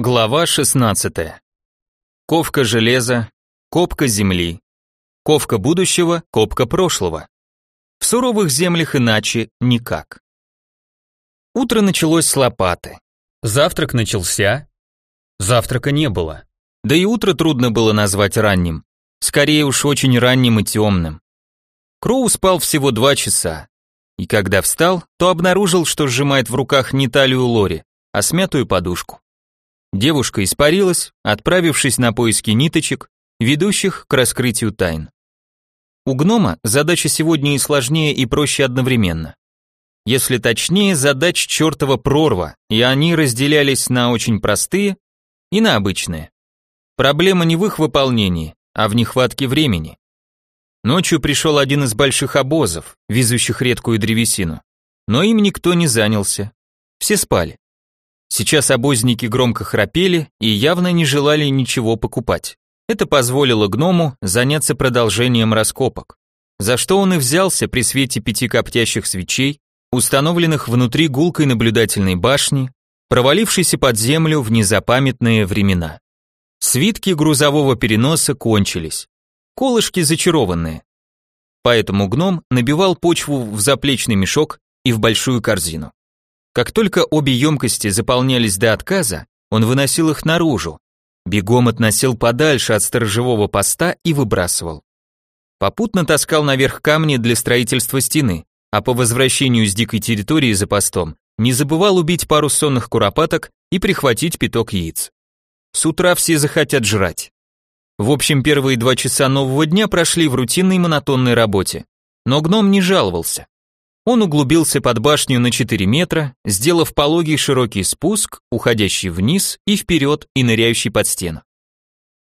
Глава 16. Ковка железа, копка земли, ковка будущего, копка прошлого. В суровых землях иначе никак. Утро началось с лопаты. Завтрак начался. Завтрака не было. Да и утро трудно было назвать ранним. Скорее уж очень ранним и темным. Кроу спал всего два часа. И когда встал, то обнаружил, что сжимает в руках не талию Лори, а смятую подушку. Девушка испарилась, отправившись на поиски ниточек, ведущих к раскрытию тайн. У гнома задача сегодня и сложнее, и проще одновременно. Если точнее, задач чертова прорва, и они разделялись на очень простые и на обычные. Проблема не в их выполнении, а в нехватке времени. Ночью пришел один из больших обозов, везущих редкую древесину, но им никто не занялся. Все спали. Сейчас обозники громко храпели и явно не желали ничего покупать. Это позволило гному заняться продолжением раскопок, за что он и взялся при свете пяти коптящих свечей, установленных внутри гулкой наблюдательной башни, провалившейся под землю в незапамятные времена. Свитки грузового переноса кончились. Колышки зачарованные. Поэтому гном набивал почву в заплечный мешок и в большую корзину. Как только обе емкости заполнялись до отказа, он выносил их наружу, бегом относил подальше от сторожевого поста и выбрасывал. Попутно таскал наверх камни для строительства стены, а по возвращению с дикой территории за постом не забывал убить пару сонных куропаток и прихватить пяток яиц. С утра все захотят жрать. В общем, первые два часа нового дня прошли в рутинной монотонной работе. Но гном не жаловался. Он углубился под башню на 4 метра, сделав пологий широкий спуск, уходящий вниз и вперед и ныряющий под стену.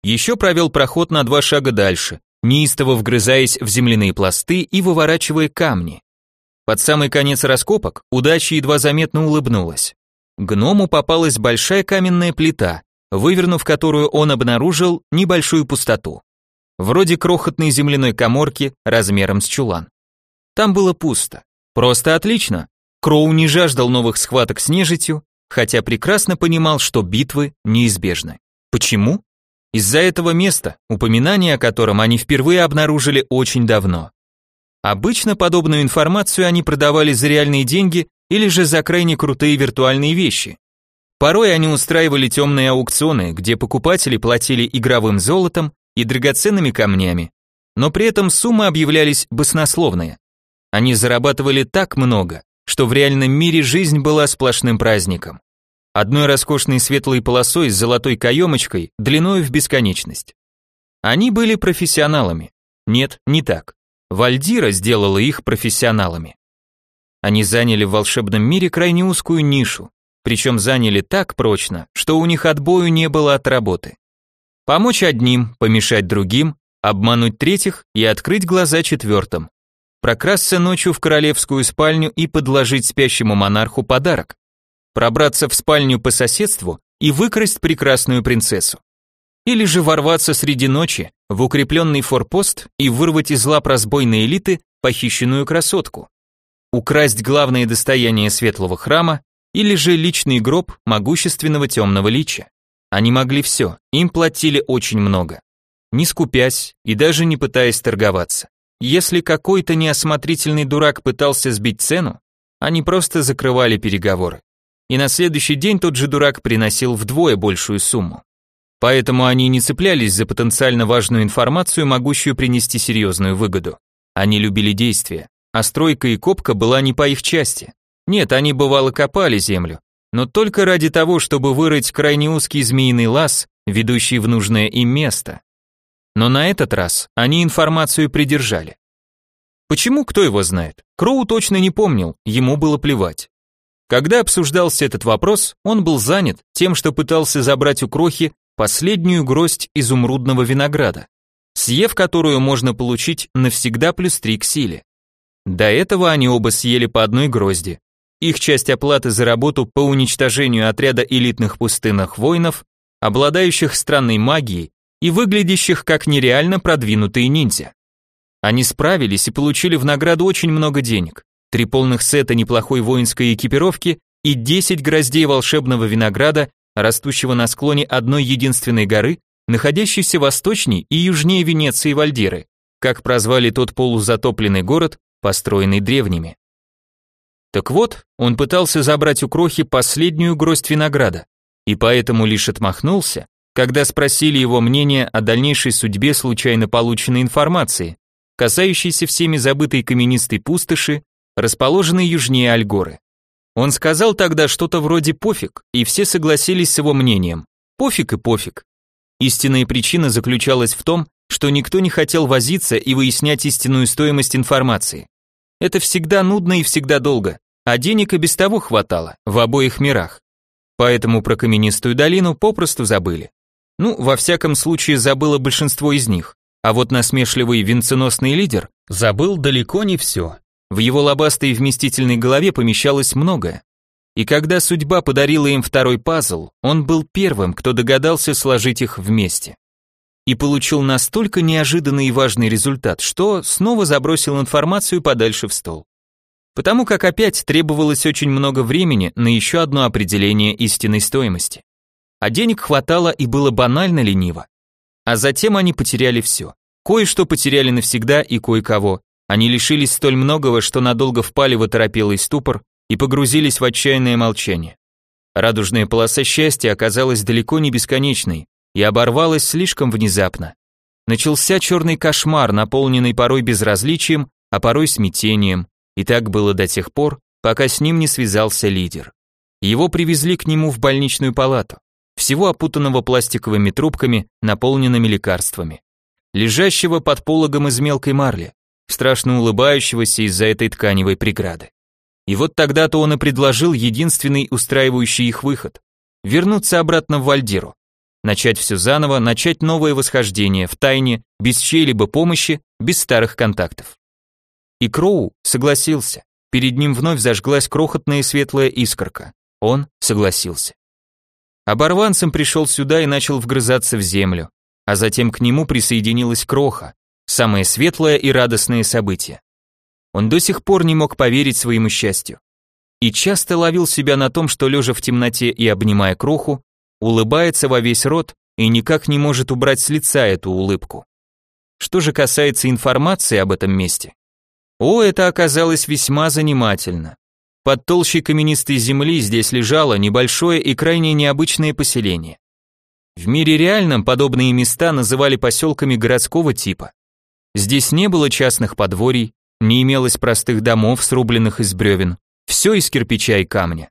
Еще провел проход на два шага дальше, неистово вгрызаясь в земляные пласты и выворачивая камни. Под самый конец раскопок удача едва заметно улыбнулась. Гному попалась большая каменная плита, вывернув которую он обнаружил небольшую пустоту. Вроде крохотной земляной коморки размером с чулан. Там было пусто. Просто отлично. Кроу не жаждал новых схваток с нежитью, хотя прекрасно понимал, что битвы неизбежны. Почему? Из-за этого места, упоминание о котором они впервые обнаружили очень давно. Обычно подобную информацию они продавали за реальные деньги или же за крайне крутые виртуальные вещи. Порой они устраивали темные аукционы, где покупатели платили игровым золотом и драгоценными камнями, но при этом суммы объявлялись баснословные. Они зарабатывали так много, что в реальном мире жизнь была сплошным праздником. Одной роскошной светлой полосой с золотой каемочкой длиной в бесконечность. Они были профессионалами. Нет, не так. Вальдира сделала их профессионалами. Они заняли в волшебном мире крайне узкую нишу, причем заняли так прочно, что у них отбою не было от работы. Помочь одним, помешать другим, обмануть третьих и открыть глаза четвертым прокрасться ночью в королевскую спальню и подложить спящему монарху подарок, пробраться в спальню по соседству и выкрасть прекрасную принцессу. Или же ворваться среди ночи в укрепленный форпост и вырвать из лап разбойной элиты похищенную красотку. Украсть главное достояние светлого храма или же личный гроб могущественного темного лича. Они могли все, им платили очень много. Не скупясь и даже не пытаясь торговаться. Если какой-то неосмотрительный дурак пытался сбить цену, они просто закрывали переговоры. И на следующий день тот же дурак приносил вдвое большую сумму. Поэтому они не цеплялись за потенциально важную информацию, могущую принести серьезную выгоду. Они любили действия, а стройка и копка была не по их части. Нет, они бывало копали землю, но только ради того, чтобы вырыть крайне узкий змеиный лаз, ведущий в нужное им место. Но на этот раз они информацию придержали. Почему, кто его знает? Кроу точно не помнил, ему было плевать. Когда обсуждался этот вопрос, он был занят тем, что пытался забрать у крохи последнюю гроздь изумрудного винограда, съев которую можно получить навсегда плюс три к силе. До этого они оба съели по одной грозди. Их часть оплаты за работу по уничтожению отряда элитных пустынных воинов, обладающих странной магией и выглядящих как нереально продвинутые ниндзя. Они справились и получили в награду очень много денег. Три полных сета неплохой воинской экипировки и 10 гроздей волшебного винограда растущего на склоне одной единственной горы, находящейся восточней и южнее Венеции Вальдиры, как прозвали тот полузатопленный город, построенный древними. Так вот, он пытался забрать у крохи последнюю гроздь винограда, и поэтому лишь отмахнулся, когда спросили его мнение о дальнейшей судьбе случайно полученной информации, касающейся всеми забытой каменистой пустоши, расположенной южнее Альгоры. Он сказал тогда что-то вроде «пофиг», и все согласились с его мнением. Пофиг и пофиг. Истинная причина заключалась в том, что никто не хотел возиться и выяснять истинную стоимость информации. Это всегда нудно и всегда долго, а денег и без того хватало, в обоих мирах. Поэтому про каменистую долину попросту забыли. Ну, во всяком случае, забыло большинство из них. А вот насмешливый венценосный лидер забыл далеко не все. В его лобастой вместительной голове помещалось многое. И когда судьба подарила им второй пазл, он был первым, кто догадался сложить их вместе. И получил настолько неожиданный и важный результат, что снова забросил информацию подальше в стол. Потому как опять требовалось очень много времени на еще одно определение истинной стоимости а денег хватало и было банально лениво. А затем они потеряли все. Кое-что потеряли навсегда и кое-кого. Они лишились столь многого, что надолго впали в оторопелый ступор и погрузились в отчаянное молчание. Радужная полоса счастья оказалась далеко не бесконечной и оборвалась слишком внезапно. Начался черный кошмар, наполненный порой безразличием, а порой смятением, и так было до тех пор, пока с ним не связался лидер. Его привезли к нему в больничную палату всего опутанного пластиковыми трубками, наполненными лекарствами. Лежащего под пологом из мелкой марли, страшно улыбающегося из-за этой тканевой преграды. И вот тогда-то он и предложил единственный устраивающий их выход – вернуться обратно в Вальдиру, начать все заново, начать новое восхождение в тайне, без чьей-либо помощи, без старых контактов. И Кроу согласился. Перед ним вновь зажглась крохотная светлая искорка. Он согласился. Оборванцем пришел сюда и начал вгрызаться в землю, а затем к нему присоединилась Кроха, самое светлое и радостное событие. Он до сих пор не мог поверить своему счастью. И часто ловил себя на том, что лежа в темноте и обнимая Кроху, улыбается во весь рот и никак не может убрать с лица эту улыбку. Что же касается информации об этом месте, о, это оказалось весьма занимательно. Под толщей каменистой земли здесь лежало небольшое и крайне необычное поселение. В мире реальном подобные места называли поселками городского типа. Здесь не было частных подворий, не имелось простых домов, срубленных из бревен, все из кирпича и камня.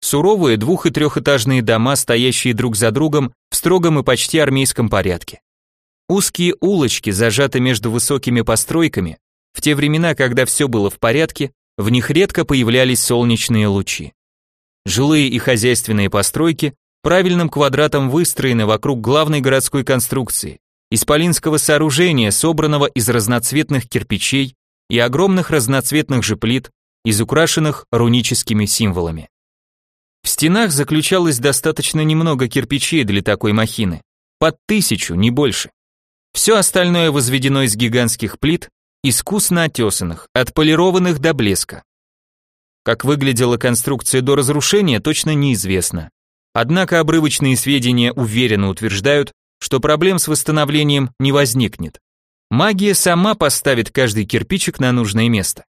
Суровые двух- и трехэтажные дома, стоящие друг за другом в строгом и почти армейском порядке. Узкие улочки, зажаты между высокими постройками, в те времена, когда все было в порядке, в них редко появлялись солнечные лучи. Жилые и хозяйственные постройки правильным квадратом выстроены вокруг главной городской конструкции, исполинского сооружения, собранного из разноцветных кирпичей и огромных разноцветных же плит, из украшенных руническими символами. В стенах заключалось достаточно немного кирпичей для такой махины, под тысячу, не больше. Все остальное возведено из гигантских плит, искусно отесанных, отполированных до блеска. Как выглядела конструкция до разрушения, точно неизвестно. Однако обрывочные сведения уверенно утверждают, что проблем с восстановлением не возникнет. Магия сама поставит каждый кирпичик на нужное место.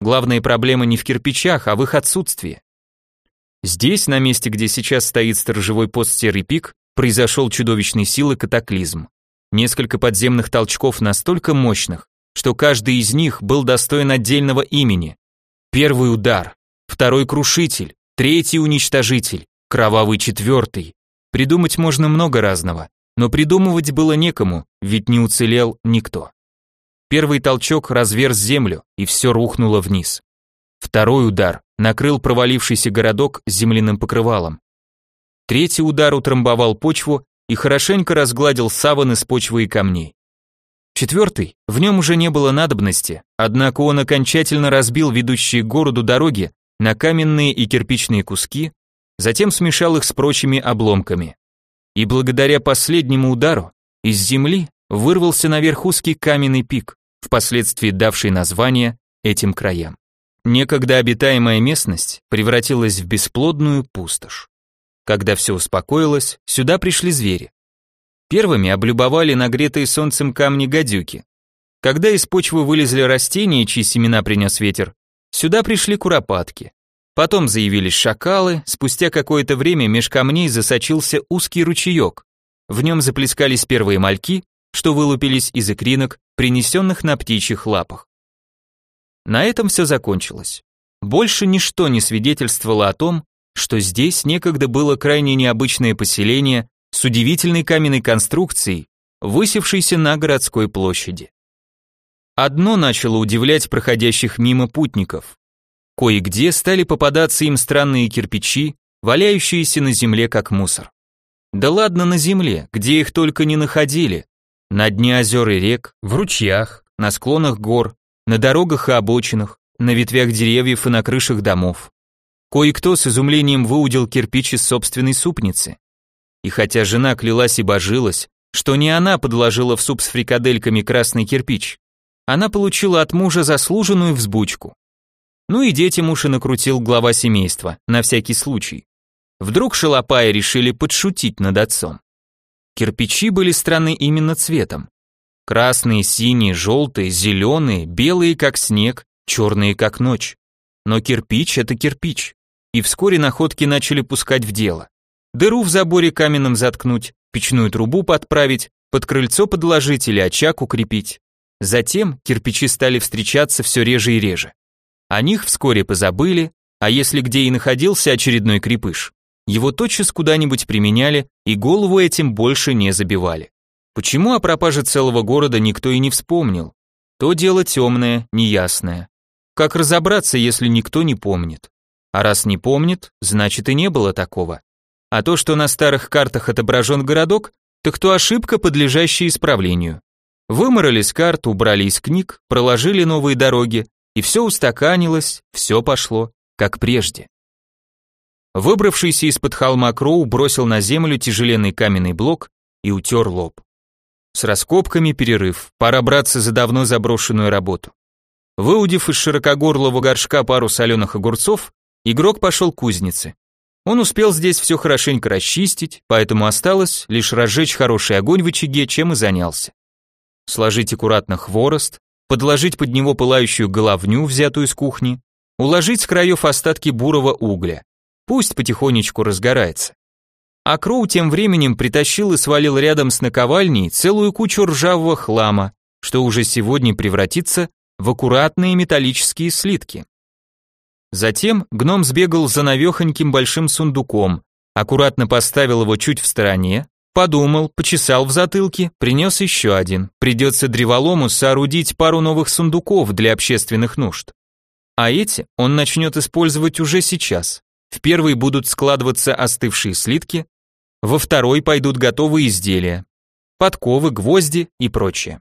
Главная проблема не в кирпичах, а в их отсутствии. Здесь, на месте, где сейчас стоит сторожевой пост Серый Пик, произошел чудовищной силы катаклизм. Несколько подземных толчков настолько мощных, что каждый из них был достоин отдельного имени. Первый удар, второй крушитель, третий уничтожитель, кровавый четвертый. Придумать можно много разного, но придумывать было некому, ведь не уцелел никто. Первый толчок разверз землю, и все рухнуло вниз. Второй удар накрыл провалившийся городок земляным покрывалом. Третий удар утрамбовал почву и хорошенько разгладил саваны с почвы и камней. Четвертый, в нем уже не было надобности, однако он окончательно разбил ведущие к городу дороги на каменные и кирпичные куски, затем смешал их с прочими обломками. И благодаря последнему удару из земли вырвался наверх узкий каменный пик, впоследствии давший название этим краям. Некогда обитаемая местность превратилась в бесплодную пустошь. Когда все успокоилось, сюда пришли звери. Первыми облюбовали нагретые солнцем камни гадюки. Когда из почвы вылезли растения, чьи семена принес ветер, сюда пришли куропатки. Потом заявились шакалы, спустя какое-то время меж камней засочился узкий ручеек. В нем заплескались первые мальки, что вылупились из икринок, принесенных на птичьих лапах. На этом все закончилось. Больше ничто не свидетельствовало о том, что здесь некогда было крайне необычное поселение с удивительной каменной конструкцией, высевшейся на городской площади. Одно начало удивлять проходящих мимо путников. Кое-где стали попадаться им странные кирпичи, валяющиеся на земле как мусор. Да ладно на земле, где их только не находили. На дне озер и рек, в ручьях, на склонах гор, на дорогах и обочинах, на ветвях деревьев и на крышах домов. Кое-кто с изумлением выудил кирпич из собственной супницы. И хотя жена клялась и божилась, что не она подложила в суп с фрикадельками красный кирпич, она получила от мужа заслуженную взбучку. Ну и детям уши накрутил глава семейства, на всякий случай. Вдруг шалопаи решили подшутить над отцом. Кирпичи были странны именно цветом. Красные, синие, желтые, зеленые, белые как снег, черные как ночь. Но кирпич это кирпич. И вскоре находки начали пускать в дело. Дыру в заборе каменным заткнуть, печную трубу подправить, под крыльцо подложить или очаг укрепить. Затем кирпичи стали встречаться все реже и реже. О них вскоре позабыли, а если где и находился очередной крепыш, его тотчас куда-нибудь применяли и голову этим больше не забивали. Почему о пропаже целого города никто и не вспомнил? То дело темное, неясное. Как разобраться, если никто не помнит? А раз не помнит, значит и не было такого. А то, что на старых картах отображен городок, так то ошибка, подлежащая исправлению. Выморали с карт, убрали из книг, проложили новые дороги, и все устаканилось, все пошло, как прежде. Выбравшийся из-под холма Кроу бросил на землю тяжеленный каменный блок и утер лоб. С раскопками перерыв, пора браться за давно заброшенную работу. Выудив из широкогорлого горшка пару соленых огурцов, игрок пошел к кузнице. Он успел здесь все хорошенько расчистить, поэтому осталось лишь разжечь хороший огонь в очаге, чем и занялся сложить аккуратно хворост, подложить под него пылающую головню, взятую из кухни, уложить с краев остатки бурого угля. Пусть потихонечку разгорается. А Кроу тем временем притащил и свалил рядом с наковальней целую кучу ржавого хлама, что уже сегодня превратится в аккуратные металлические слитки. Затем гном сбегал за навехоньким большим сундуком, аккуратно поставил его чуть в стороне, Подумал, почесал в затылке, принес еще один. Придется древолому соорудить пару новых сундуков для общественных нужд. А эти он начнет использовать уже сейчас. В первый будут складываться остывшие слитки, во второй пойдут готовые изделия, подковы, гвозди и прочее.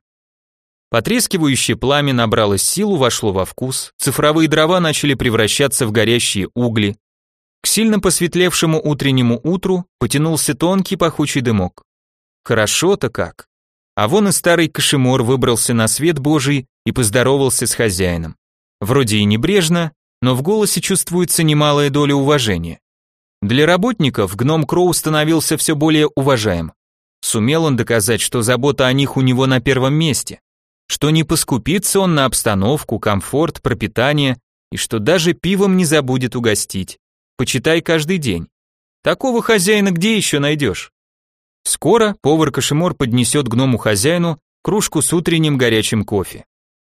Потрескивающее пламя набрало силу, вошло во вкус, цифровые дрова начали превращаться в горящие угли, к сильно посветлевшему утреннему утру потянулся тонкий пахучий дымок. Хорошо-то как. А вон и старый кошемор выбрался на свет божий и поздоровался с хозяином. Вроде и небрежно, но в голосе чувствуется немалая доля уважения. Для работников гном Кроу становился все более уважаем. Сумел он доказать, что забота о них у него на первом месте, что не поскупится он на обстановку, комфорт, пропитание и что даже пивом не забудет угостить почитай каждый день. Такого хозяина где еще найдешь? Скоро повар Кашемор поднесет гному хозяину кружку с утренним горячим кофе.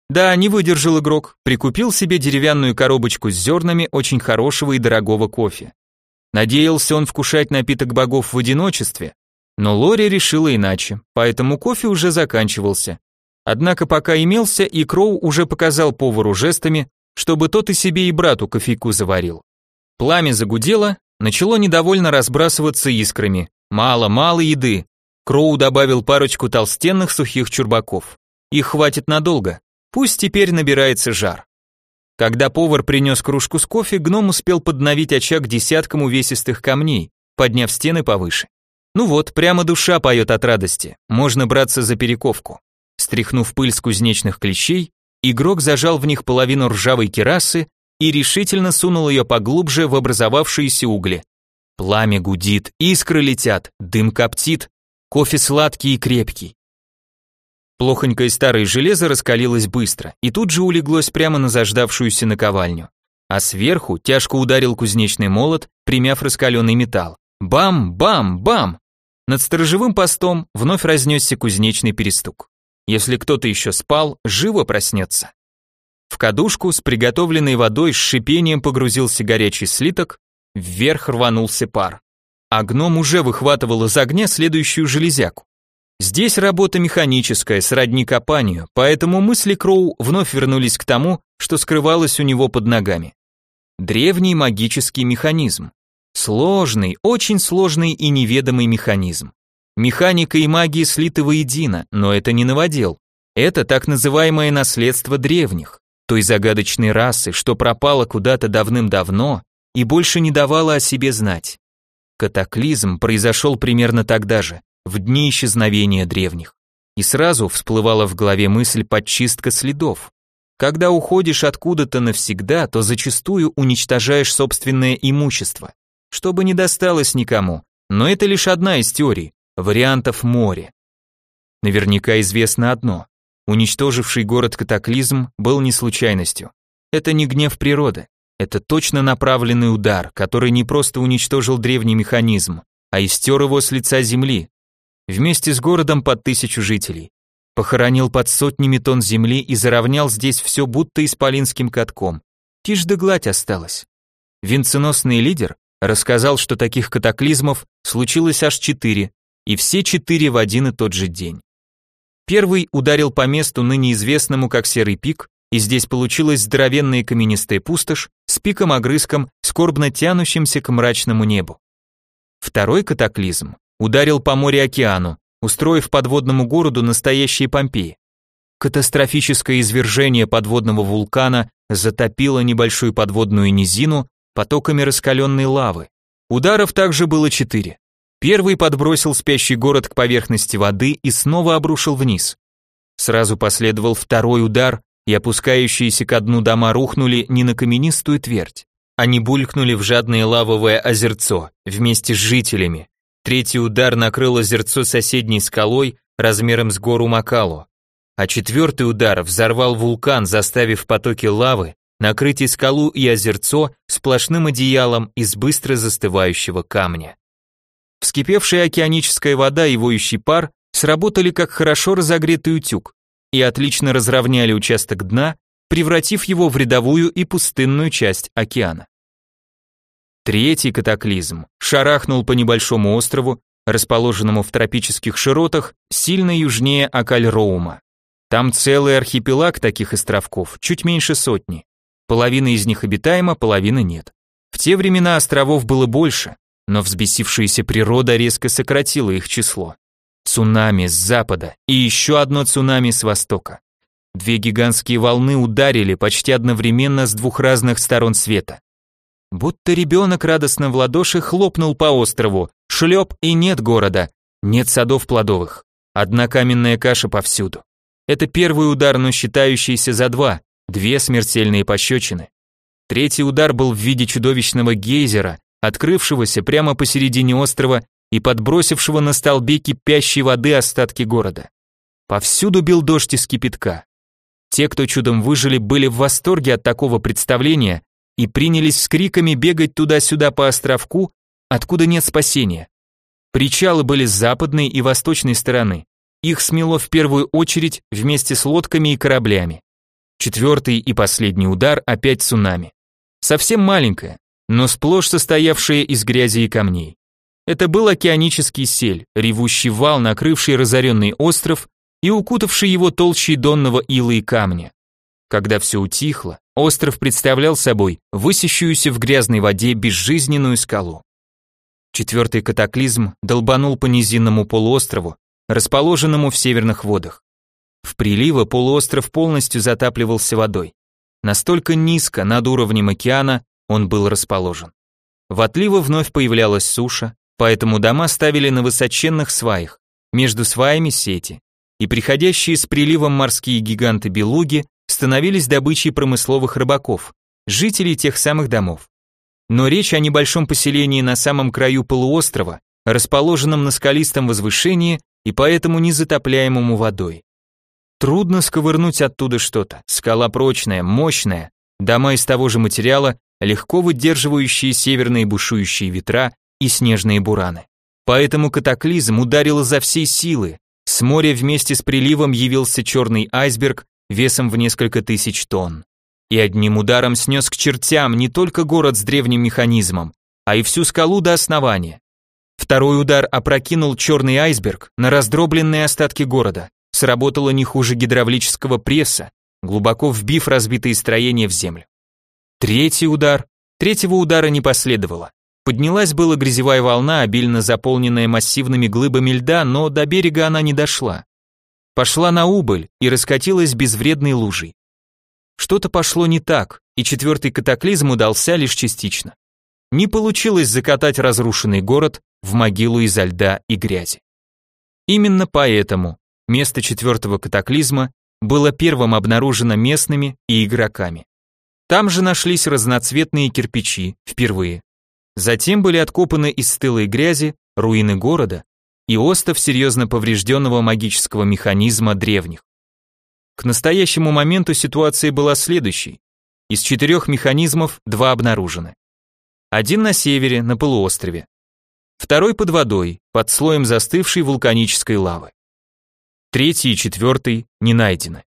Да, не выдержал игрок, прикупил себе деревянную коробочку с зернами очень хорошего и дорогого кофе. Надеялся он вкушать напиток богов в одиночестве, но Лори решила иначе, поэтому кофе уже заканчивался. Однако пока имелся, и Кроу уже показал повару жестами, чтобы тот и себе и брату кофейку заварил. Пламя загудело, начало недовольно разбрасываться искрами. Мало-мало еды. Кроу добавил парочку толстенных сухих чурбаков. Их хватит надолго. Пусть теперь набирается жар. Когда повар принес кружку с кофе, гном успел подновить очаг десятком увесистых камней, подняв стены повыше. Ну вот, прямо душа поет от радости. Можно браться за перековку. Стряхнув пыль с кузнечных клещей, игрок зажал в них половину ржавой керасы и решительно сунул ее поглубже в образовавшиеся угли. Пламя гудит, искры летят, дым коптит, кофе сладкий и крепкий. Плохонькое старое железо раскалилось быстро и тут же улеглось прямо на заждавшуюся наковальню. А сверху тяжко ударил кузнечный молот, примяв раскаленный металл. Бам, бам, бам! Над сторожевым постом вновь разнесся кузнечный перестук. Если кто-то еще спал, живо проснется. В кадушку с приготовленной водой с шипением погрузился горячий слиток, вверх рванулся пар. А гном уже выхватывал из огня следующую железяку. Здесь работа механическая, сродни копанию, поэтому мысли Кроу вновь вернулись к тому, что скрывалось у него под ногами. Древний магический механизм. Сложный, очень сложный и неведомый механизм. Механика и магия слиты воедино, но это не новодел. Это так называемое наследство древних, той загадочной расы, что пропала куда-то давным-давно и больше не давала о себе знать. Катаклизм произошел примерно тогда же, в дни исчезновения древних. И сразу всплывала в голове мысль подчистка следов. Когда уходишь откуда-то навсегда, то зачастую уничтожаешь собственное имущество, чтобы не досталось никому. Но это лишь одна из теорий, вариантов море. Наверняка известно одно. Уничтоживший город катаклизм был не случайностью. Это не гнев природы. Это точно направленный удар, который не просто уничтожил древний механизм, а и стер его с лица земли. Вместе с городом под тысячу жителей. Похоронил под сотнями тонн земли и заровнял здесь все будто исполинским катком. Тишь да гладь осталась. Венценосный лидер рассказал, что таких катаклизмов случилось аж четыре, и все четыре в один и тот же день. Первый ударил по месту ныне известному как Серый пик, и здесь получилась здоровенная каменистая пустошь с пиком-огрызком, скорбно тянущимся к мрачному небу. Второй катаклизм ударил по морю-океану, устроив подводному городу настоящие Помпеи. Катастрофическое извержение подводного вулкана затопило небольшую подводную низину потоками раскаленной лавы. Ударов также было четыре. Первый подбросил спящий город к поверхности воды и снова обрушил вниз. Сразу последовал второй удар, и опускающиеся ко дну дома рухнули не на каменистую твердь. Они булькнули в жадное лавовое озерцо вместе с жителями. Третий удар накрыл озерцо соседней скалой размером с гору Макало. А четвертый удар взорвал вулкан, заставив потоки лавы накрыть и скалу, и озерцо сплошным одеялом из быстро застывающего камня. Вскипевшая океаническая вода и воющий пар сработали как хорошо разогретый утюг и отлично разровняли участок дна, превратив его в рядовую и пустынную часть океана. Третий катаклизм шарахнул по небольшому острову, расположенному в тропических широтах, сильно южнее Акальроума. Там целый архипелаг таких островков, чуть меньше сотни. Половина из них обитаема, половина нет. В те времена островов было больше, но взбесившаяся природа резко сократила их число. Цунами с запада и еще одно цунами с востока. Две гигантские волны ударили почти одновременно с двух разных сторон света. Будто ребенок радостно в ладоши хлопнул по острову, шлеп и нет города, нет садов плодовых. Одна каменная каша повсюду. Это первый удар, но считающийся за два, две смертельные пощечины. Третий удар был в виде чудовищного гейзера, открывшегося прямо посередине острова и подбросившего на столбе кипящей воды остатки города. Повсюду бил дождь из кипятка. Те, кто чудом выжили, были в восторге от такого представления и принялись с криками бегать туда-сюда по островку, откуда нет спасения. Причалы были с западной и восточной стороны. Их смело в первую очередь вместе с лодками и кораблями. Четвертый и последний удар опять цунами. Совсем маленькое, но сплошь состоявшее из грязи и камней. Это был океанический сель, ревущий вал, накрывший разоренный остров и укутавший его толщей донного ила и камня. Когда все утихло, остров представлял собой высящуюся в грязной воде безжизненную скалу. Четвертый катаклизм долбанул по низинному полуострову, расположенному в северных водах. В приливы полуостров полностью затапливался водой. Настолько низко над уровнем океана он был расположен. В отливы вновь появлялась суша, поэтому дома ставили на высоченных сваях, между сваями сети, и приходящие с приливом морские гиганты-белуги становились добычей промысловых рыбаков, жителей тех самых домов. но речь о небольшом поселении на самом краю полуострова, расположенном на скалистом возвышении и поэтому не затопляемому водой. Трудно сковырнуть оттуда что-то. Скала прочная, мощная, дома из того же материала, легко выдерживающие северные бушующие ветра и снежные бураны. Поэтому катаклизм ударил за всей силы. С моря вместе с приливом явился черный айсберг весом в несколько тысяч тонн. И одним ударом снес к чертям не только город с древним механизмом, а и всю скалу до основания. Второй удар опрокинул черный айсберг на раздробленные остатки города. Сработало не хуже гидравлического пресса, глубоко вбив разбитые строения в землю. Третий удар. Третьего удара не последовало. Поднялась была грязевая волна, обильно заполненная массивными глыбами льда, но до берега она не дошла. Пошла на убыль и раскатилась безвредной лужей. Что-то пошло не так, и четвертый катаклизм удался лишь частично. Не получилось закатать разрушенный город в могилу изо льда и грязи. Именно поэтому место четвертого катаклизма было первым обнаружено местными и игроками. Там же нашлись разноцветные кирпичи впервые. Затем были откопаны из стылой грязи руины города и остов серьезно поврежденного магического механизма древних. К настоящему моменту ситуация была следующей. Из четырех механизмов два обнаружены. Один на севере, на полуострове. Второй под водой, под слоем застывшей вулканической лавы. Третий и четвертый не найдены.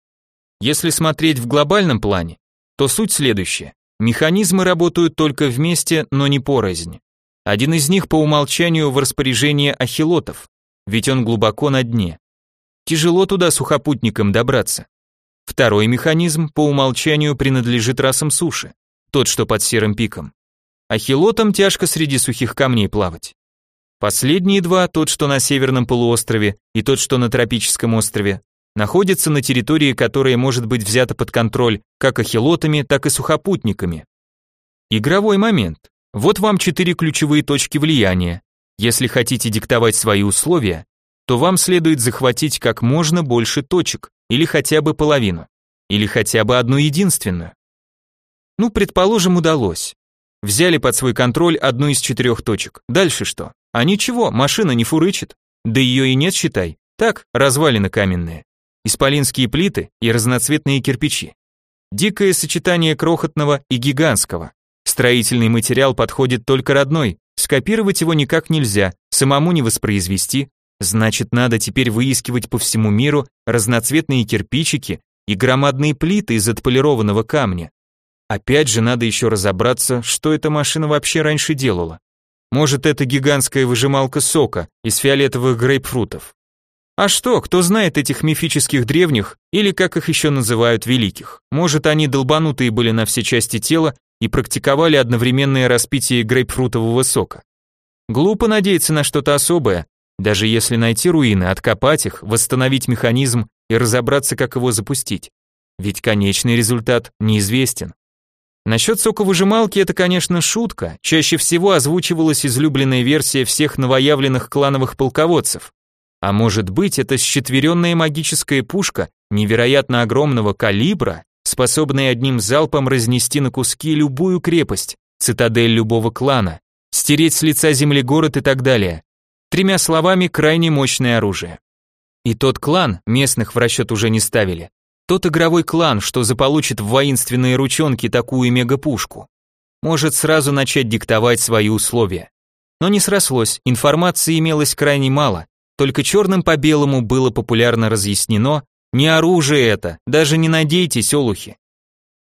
Если смотреть в глобальном плане, то суть следующая. Механизмы работают только вместе, но не порознь. Один из них по умолчанию в распоряжении ахилотов, ведь он глубоко на дне. Тяжело туда сухопутникам добраться. Второй механизм по умолчанию принадлежит расам суши, тот, что под серым пиком. Ахилотам тяжко среди сухих камней плавать. Последние два, тот, что на северном полуострове, и тот, что на тропическом острове, находится на территории, которая может быть взята под контроль как ахилотами, так и сухопутниками. Игровой момент. Вот вам четыре ключевые точки влияния. Если хотите диктовать свои условия, то вам следует захватить как можно больше точек, или хотя бы половину, или хотя бы одну единственную. Ну, предположим, удалось. Взяли под свой контроль одну из четырех точек. Дальше что? А ничего, машина не фурычит. Да ее и нет, считай. Так, развалины каменные исполинские плиты и разноцветные кирпичи. Дикое сочетание крохотного и гигантского. Строительный материал подходит только родной, скопировать его никак нельзя, самому не воспроизвести, значит надо теперь выискивать по всему миру разноцветные кирпичики и громадные плиты из отполированного камня. Опять же надо еще разобраться, что эта машина вообще раньше делала. Может, это гигантская выжималка сока из фиолетовых грейпфрутов. А что, кто знает этих мифических древних, или как их еще называют, великих? Может, они долбанутые были на все части тела и практиковали одновременное распитие грейпфрутового сока. Глупо надеяться на что-то особое, даже если найти руины, откопать их, восстановить механизм и разобраться, как его запустить. Ведь конечный результат неизвестен. Насчет соковыжималки это, конечно, шутка. Чаще всего озвучивалась излюбленная версия всех новоявленных клановых полководцев. А может быть, это счетверенная магическая пушка невероятно огромного калибра, способная одним залпом разнести на куски любую крепость, цитадель любого клана, стереть с лица земли город и так далее. Тремя словами, крайне мощное оружие. И тот клан, местных в расчет уже не ставили, тот игровой клан, что заполучит в воинственные ручонки такую мегапушку, может сразу начать диктовать свои условия. Но не срослось, информации имелось крайне мало, только черным по белому было популярно разъяснено, не оружие это, даже не надейтесь, олухи.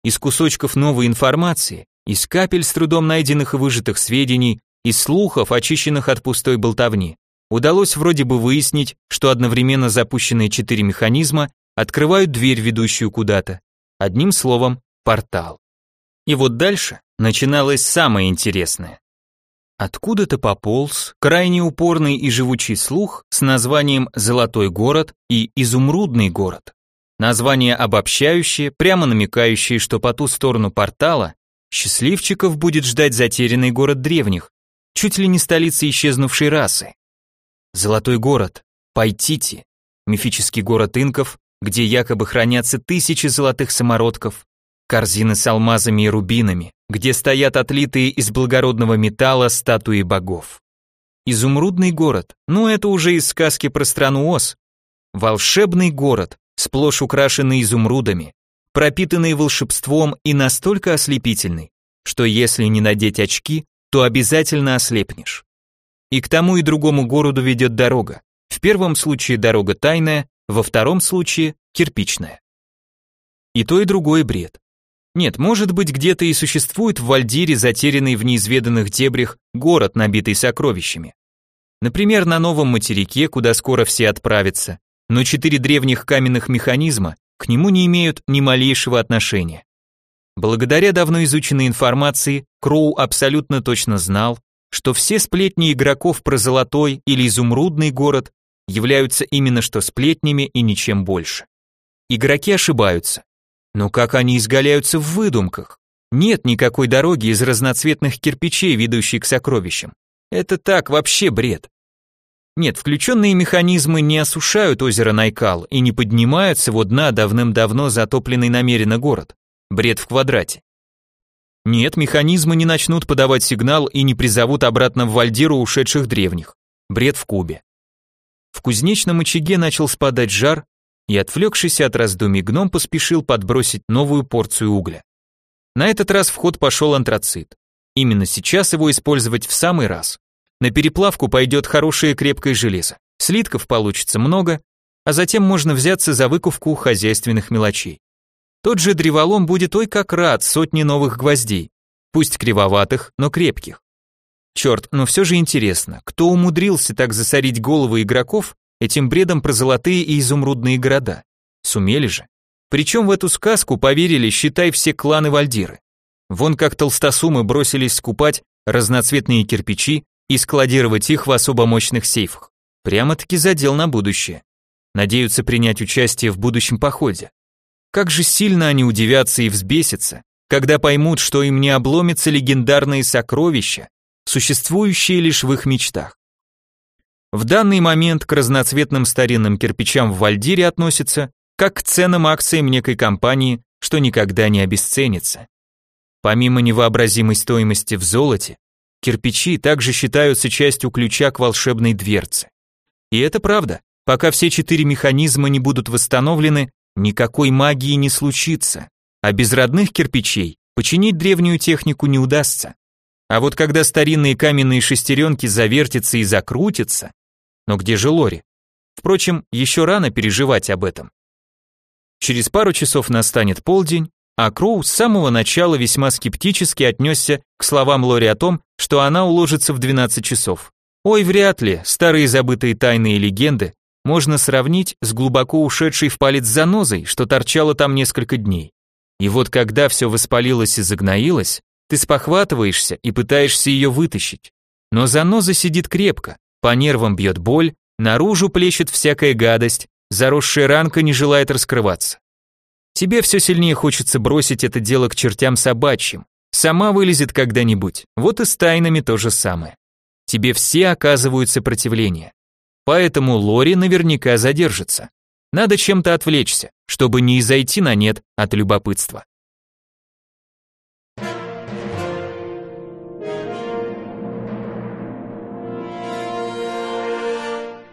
Из кусочков новой информации, из капель с трудом найденных и выжатых сведений, из слухов, очищенных от пустой болтовни, удалось вроде бы выяснить, что одновременно запущенные четыре механизма открывают дверь, ведущую куда-то. Одним словом, портал. И вот дальше начиналось самое интересное. Откуда-то пополз крайне упорный и живучий слух с названием «Золотой город» и «Изумрудный город». Название обобщающее, прямо намекающее, что по ту сторону портала счастливчиков будет ждать затерянный город древних, чуть ли не столица исчезнувшей расы. Золотой город, Пайтити, мифический город инков, где якобы хранятся тысячи золотых самородков, корзины с алмазами и рубинами, где стоят отлитые из благородного металла статуи богов. Изумрудный город, ну это уже из сказки про страну Оз. Волшебный город, сплошь украшенный изумрудами, пропитанный волшебством и настолько ослепительный, что если не надеть очки, то обязательно ослепнешь. И к тому и другому городу ведет дорога. В первом случае дорога тайная, во втором случае кирпичная. И то и другое бред. Нет, может быть, где-то и существует в Вальдире, затерянный в неизведанных дебрях, город, набитый сокровищами. Например, на новом материке, куда скоро все отправятся, но четыре древних каменных механизма к нему не имеют ни малейшего отношения. Благодаря давно изученной информации, Кроу абсолютно точно знал, что все сплетни игроков про золотой или изумрудный город являются именно что сплетнями и ничем больше. Игроки ошибаются. Но как они изгаляются в выдумках? Нет никакой дороги из разноцветных кирпичей, ведущей к сокровищам. Это так, вообще бред. Нет, включенные механизмы не осушают озеро Найкал и не поднимают с его дна давным-давно затопленный намеренно город. Бред в квадрате. Нет, механизмы не начнут подавать сигнал и не призовут обратно в Вальдиру ушедших древних. Бред в кубе. В кузнечном очаге начал спадать жар, и отвлекшийся от раздумий гном поспешил подбросить новую порцию угля. На этот раз в ход пошел антрацит. Именно сейчас его использовать в самый раз. На переплавку пойдет хорошее крепкое железо. Слитков получится много, а затем можно взяться за выкупку хозяйственных мелочей. Тот же древолом будет ой как рад сотни новых гвоздей, пусть кривоватых, но крепких. Черт, но все же интересно, кто умудрился так засорить головы игроков этим бредом про золотые и изумрудные города? Сумели же. Причем в эту сказку поверили, считай, все кланы Вальдиры. Вон как толстосумы бросились скупать разноцветные кирпичи и складировать их в особо мощных сейфах. Прямо-таки задел на будущее. Надеются принять участие в будущем походе. Как же сильно они удивятся и взбесятся, когда поймут, что им не обломятся легендарные сокровища, существующие лишь в их мечтах. В данный момент к разноцветным старинным кирпичам в Вальдире относятся как к ценным акциям некой компании, что никогда не обесценится. Помимо невообразимой стоимости в золоте, кирпичи также считаются частью ключа к волшебной дверце. И это правда. Пока все четыре механизма не будут восстановлены, никакой магии не случится, а без родных кирпичей починить древнюю технику не удастся. А вот когда старинные каменные шестеренки завертятся и закрутятся, но где же Лори? Впрочем, еще рано переживать об этом. Через пару часов настанет полдень, а Кроу с самого начала весьма скептически отнесся к словам Лори о том, что она уложится в 12 часов. Ой, вряд ли, старые забытые тайные легенды можно сравнить с глубоко ушедшей в палец занозой, что торчала там несколько дней. И вот когда все воспалилось и загноилось, ты спохватываешься и пытаешься ее вытащить. Но заноза сидит крепко, по нервам бьет боль, наружу плещет всякая гадость, заросшая ранка не желает раскрываться. Тебе все сильнее хочется бросить это дело к чертям собачьим. Сама вылезет когда-нибудь. Вот и с тайнами то же самое. Тебе все оказывают сопротивление. Поэтому Лори наверняка задержится. Надо чем-то отвлечься, чтобы не изойти на нет от любопытства.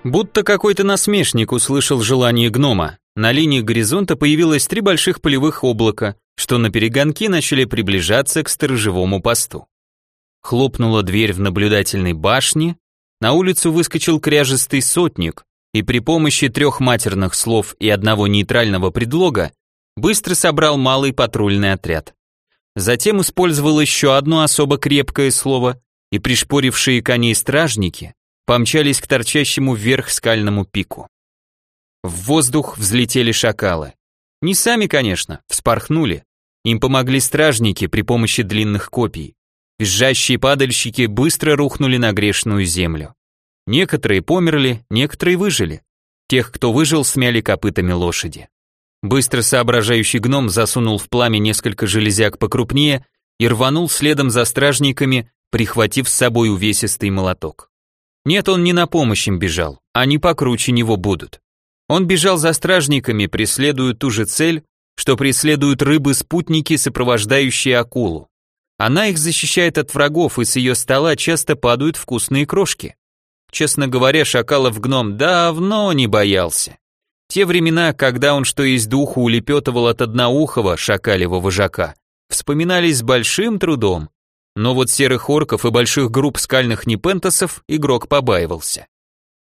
Будто какой-то насмешник услышал желание гнома. На линии горизонта появилось три больших полевых облака, что на перегонки начали приближаться к сторожевому посту. Хлопнула дверь в наблюдательной башне, на улицу выскочил кряжестый сотник и при помощи трех матерных слов и одного нейтрального предлога быстро собрал малый патрульный отряд. Затем использовал еще одно особо крепкое слово, и пришпорившие коней стражники помчались к торчащему вверх скальному пику. В воздух взлетели шакалы. Не сами, конечно, вспорхнули. Им помогли стражники при помощи длинных копий. Визжащие падальщики быстро рухнули на грешную землю. Некоторые померли, некоторые выжили. Тех, кто выжил, смяли копытами лошади. Быстро соображающий гном засунул в пламя несколько железяк покрупнее и рванул следом за стражниками, прихватив с собой увесистый молоток. Нет, он не на помощь им бежал, они покруче него будут. Он бежал за стражниками, преследуя ту же цель, что преследуют рыбы-спутники, сопровождающие акулу. Она их защищает от врагов, и с ее стола часто падают вкусные крошки. Честно говоря, Шакалов гном давно не боялся. Те времена, когда он что есть духу улепетывал от одноухого шакалевого вожака, вспоминались с большим трудом. Но вот серых орков и больших групп скальных непентасов игрок побаивался.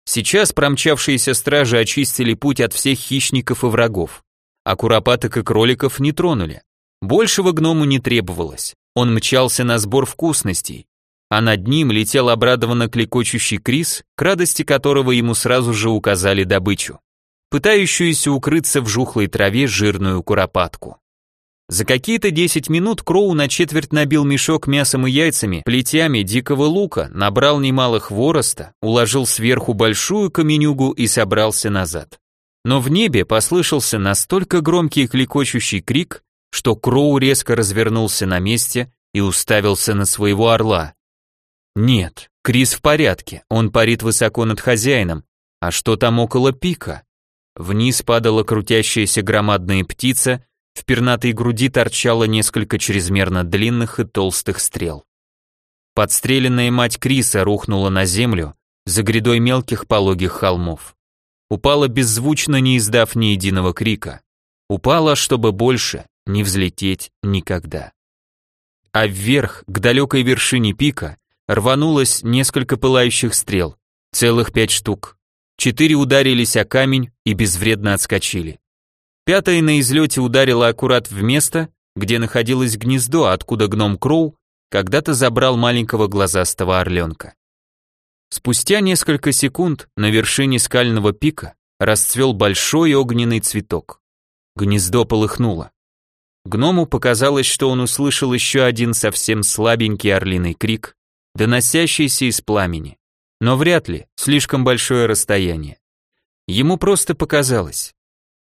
Сейчас промчавшиеся стражи очистили путь от всех хищников и врагов, а куропаток и кроликов не тронули. Большего гному не требовалось. Он мчался на сбор вкусностей, а над ним летел обрадованно клекочущий Крис, к радости которого ему сразу же указали добычу, пытающуюся укрыться в жухлой траве жирную куропатку. За какие-то 10 минут Кроу на четверть набил мешок мясом и яйцами, плетями дикого лука, набрал немало хвороста, уложил сверху большую каменюгу и собрался назад. Но в небе послышался настолько громкий и клекочущий крик, что Кроу резко развернулся на месте и уставился на своего орла. Нет, Крис в порядке, он парит высоко над хозяином. А что там около пика? Вниз падала крутящаяся громадная птица, в пернатой груди торчало несколько чрезмерно длинных и толстых стрел. Подстреленная мать Криса рухнула на землю за грядой мелких пологих холмов. Упала беззвучно, не издав ни единого крика. Упала, чтобы больше не взлететь никогда. А вверх, к далекой вершине пика, рванулось несколько пылающих стрел, целых пять штук. Четыре ударились о камень и безвредно отскочили. Пятая на излете ударила аккурат в место, где находилось гнездо, откуда гном Кроу когда-то забрал маленького глазастого орленка. Спустя несколько секунд на вершине скального пика расцвел большой огненный цветок. Гнездо полыхнуло. Гному показалось, что он услышал еще один совсем слабенький орлиный крик, доносящийся из пламени. Но вряд ли, слишком большое расстояние. Ему просто показалось.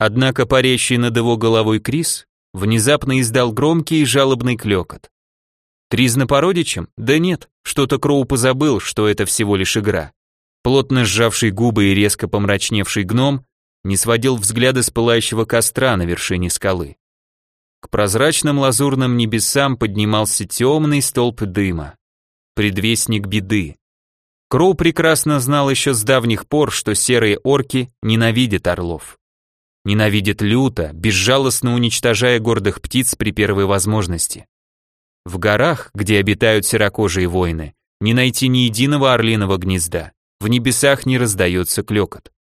Однако парящий над его головой Крис внезапно издал громкий и жалобный клёкот. Триз на породичем? Да нет, что-то Кроу позабыл, что это всего лишь игра. Плотно сжавший губы и резко помрачневший гном не сводил взгляда с пылающего костра на вершине скалы. К прозрачным лазурным небесам поднимался темный столб дыма предвестник беды. Кроу прекрасно знал еще с давних пор, что серые орки ненавидят орлов. Ненавидят люто, безжалостно уничтожая гордых птиц при первой возможности. В горах, где обитают серокожие воины, не найти ни единого орлиного гнезда, в небесах не раздается клекот.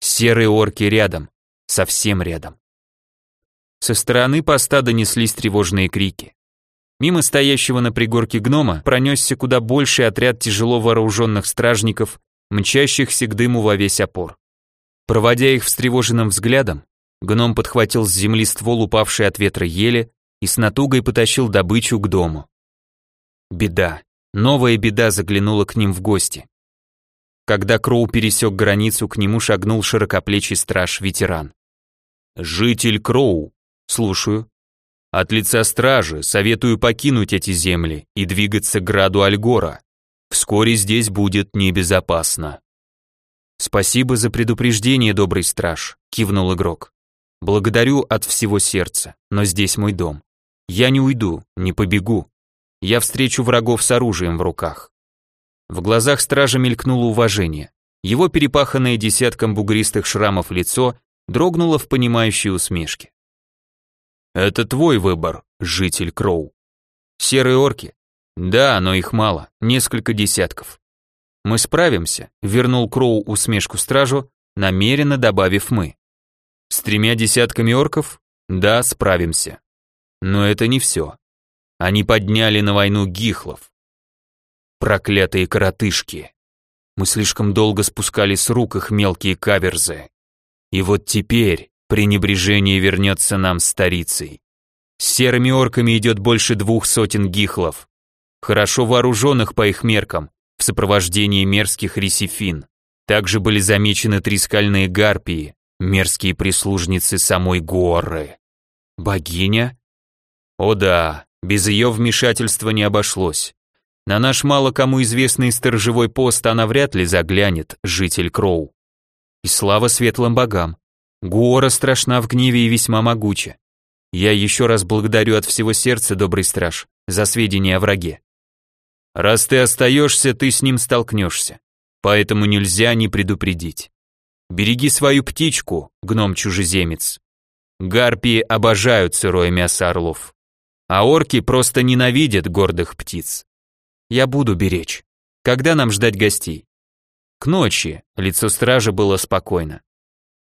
Серые орки рядом, совсем рядом. Со стороны поста донеслись тревожные крики. Мимо стоящего на пригорке гнома пронесся куда больший отряд тяжело вооруженных стражников, мчащихся к дыму во весь опор. Проводя их встревоженным взглядом, гном подхватил с земли ствол упавшей от ветра ели и с натугой потащил добычу к дому. Беда. Новая беда заглянула к ним в гости. Когда Кроу пересек границу, к нему шагнул широкоплечий страж-ветеран. «Житель Кроу. Слушаю». От лица стражи советую покинуть эти земли и двигаться к граду Альгора. Вскоре здесь будет небезопасно. Спасибо за предупреждение, добрый страж, кивнул игрок. Благодарю от всего сердца, но здесь мой дом. Я не уйду, не побегу. Я встречу врагов с оружием в руках. В глазах стража мелькнуло уважение. Его перепаханное десятком бугристых шрамов лицо дрогнуло в понимающей усмешке. Это твой выбор, житель Кроу. Серые орки? Да, но их мало, несколько десятков. Мы справимся, вернул Кроу усмешку стражу, намеренно добавив мы. С тремя десятками орков? Да, справимся. Но это не все. Они подняли на войну гихлов. Проклятые коротышки. Мы слишком долго спускали с рук их мелкие каверзы. И вот теперь Пренебрежение вернется нам старицей. С серыми орками идет больше двух сотен гихлов. Хорошо вооруженных по их меркам, сопровождении мерзких ресифин. Также были замечены три скальные гарпии, мерзкие прислужницы самой горы. Богиня? О да, без ее вмешательства не обошлось. На наш мало кому известный сторожевой пост она вряд ли заглянет, житель Кроу. И слава светлым богам, Гора страшна в гневе и весьма могуча. Я еще раз благодарю от всего сердца, добрый страж. за сведения о враге. Раз ты остаешься, ты с ним столкнешься, поэтому нельзя не предупредить. Береги свою птичку, гном-чужеземец. Гарпии обожают сырое мясо орлов, а орки просто ненавидят гордых птиц. Я буду беречь. Когда нам ждать гостей? К ночи, лицо стража было спокойно.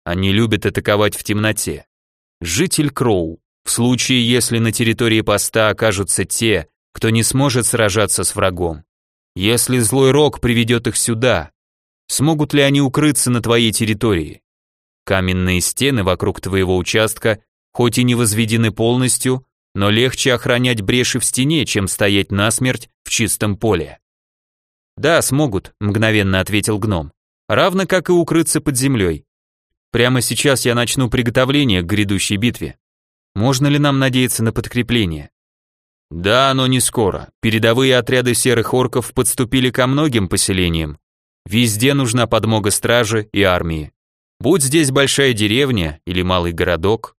Они любят атаковать в темноте. Житель Кроу, в случае, если на территории поста окажутся те, кто не сможет сражаться с врагом. Если злой рок приведет их сюда, смогут ли они укрыться на твоей территории? Каменные стены вокруг твоего участка хоть и не возведены полностью, но легче охранять бреши в стене, чем стоять насмерть в чистом поле. Да, смогут, мгновенно ответил гном. Равно как и укрыться под землей. Прямо сейчас я начну приготовление к грядущей битве. Можно ли нам надеяться на подкрепление? Да, но не скоро. Передовые отряды серых орков подступили ко многим поселениям. Везде нужна подмога стражи и армии. Будь здесь большая деревня или малый городок.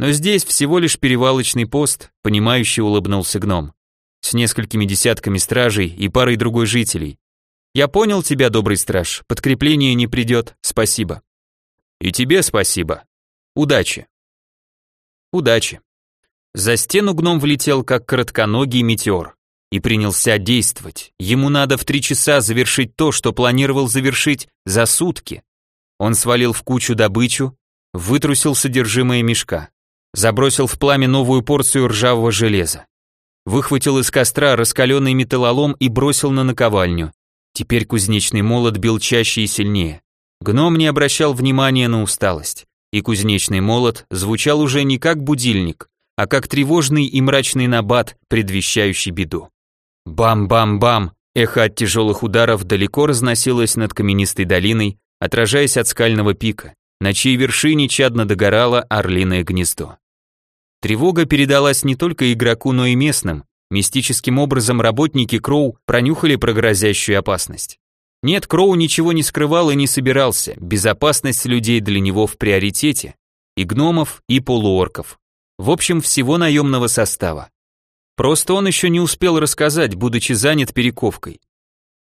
Но здесь всего лишь перевалочный пост, понимающий улыбнулся гном. С несколькими десятками стражей и парой другой жителей. Я понял тебя, добрый страж. Подкрепление не придет. Спасибо. И тебе спасибо. Удачи. Удачи. За стену гном влетел, как коротконогий метеор, и принялся действовать. Ему надо в три часа завершить то, что планировал завершить за сутки. Он свалил в кучу добычу, вытрусил содержимое мешка, забросил в пламя новую порцию ржавого железа, выхватил из костра раскаленный металлолом и бросил на наковальню. Теперь кузнечный молот бил чаще и сильнее. Гном не обращал внимания на усталость, и кузнечный молот звучал уже не как будильник, а как тревожный и мрачный набат, предвещающий беду. Бам-бам-бам, эхо от тяжелых ударов далеко разносилось над каменистой долиной, отражаясь от скального пика, на чьей вершине чадно догорало орлиное гнездо. Тревога передалась не только игроку, но и местным. Мистическим образом работники Кроу пронюхали про грозящую опасность. Нет, Кроу ничего не скрывал и не собирался, безопасность людей для него в приоритете, и гномов, и полуорков. В общем, всего наемного состава. Просто он еще не успел рассказать, будучи занят перековкой.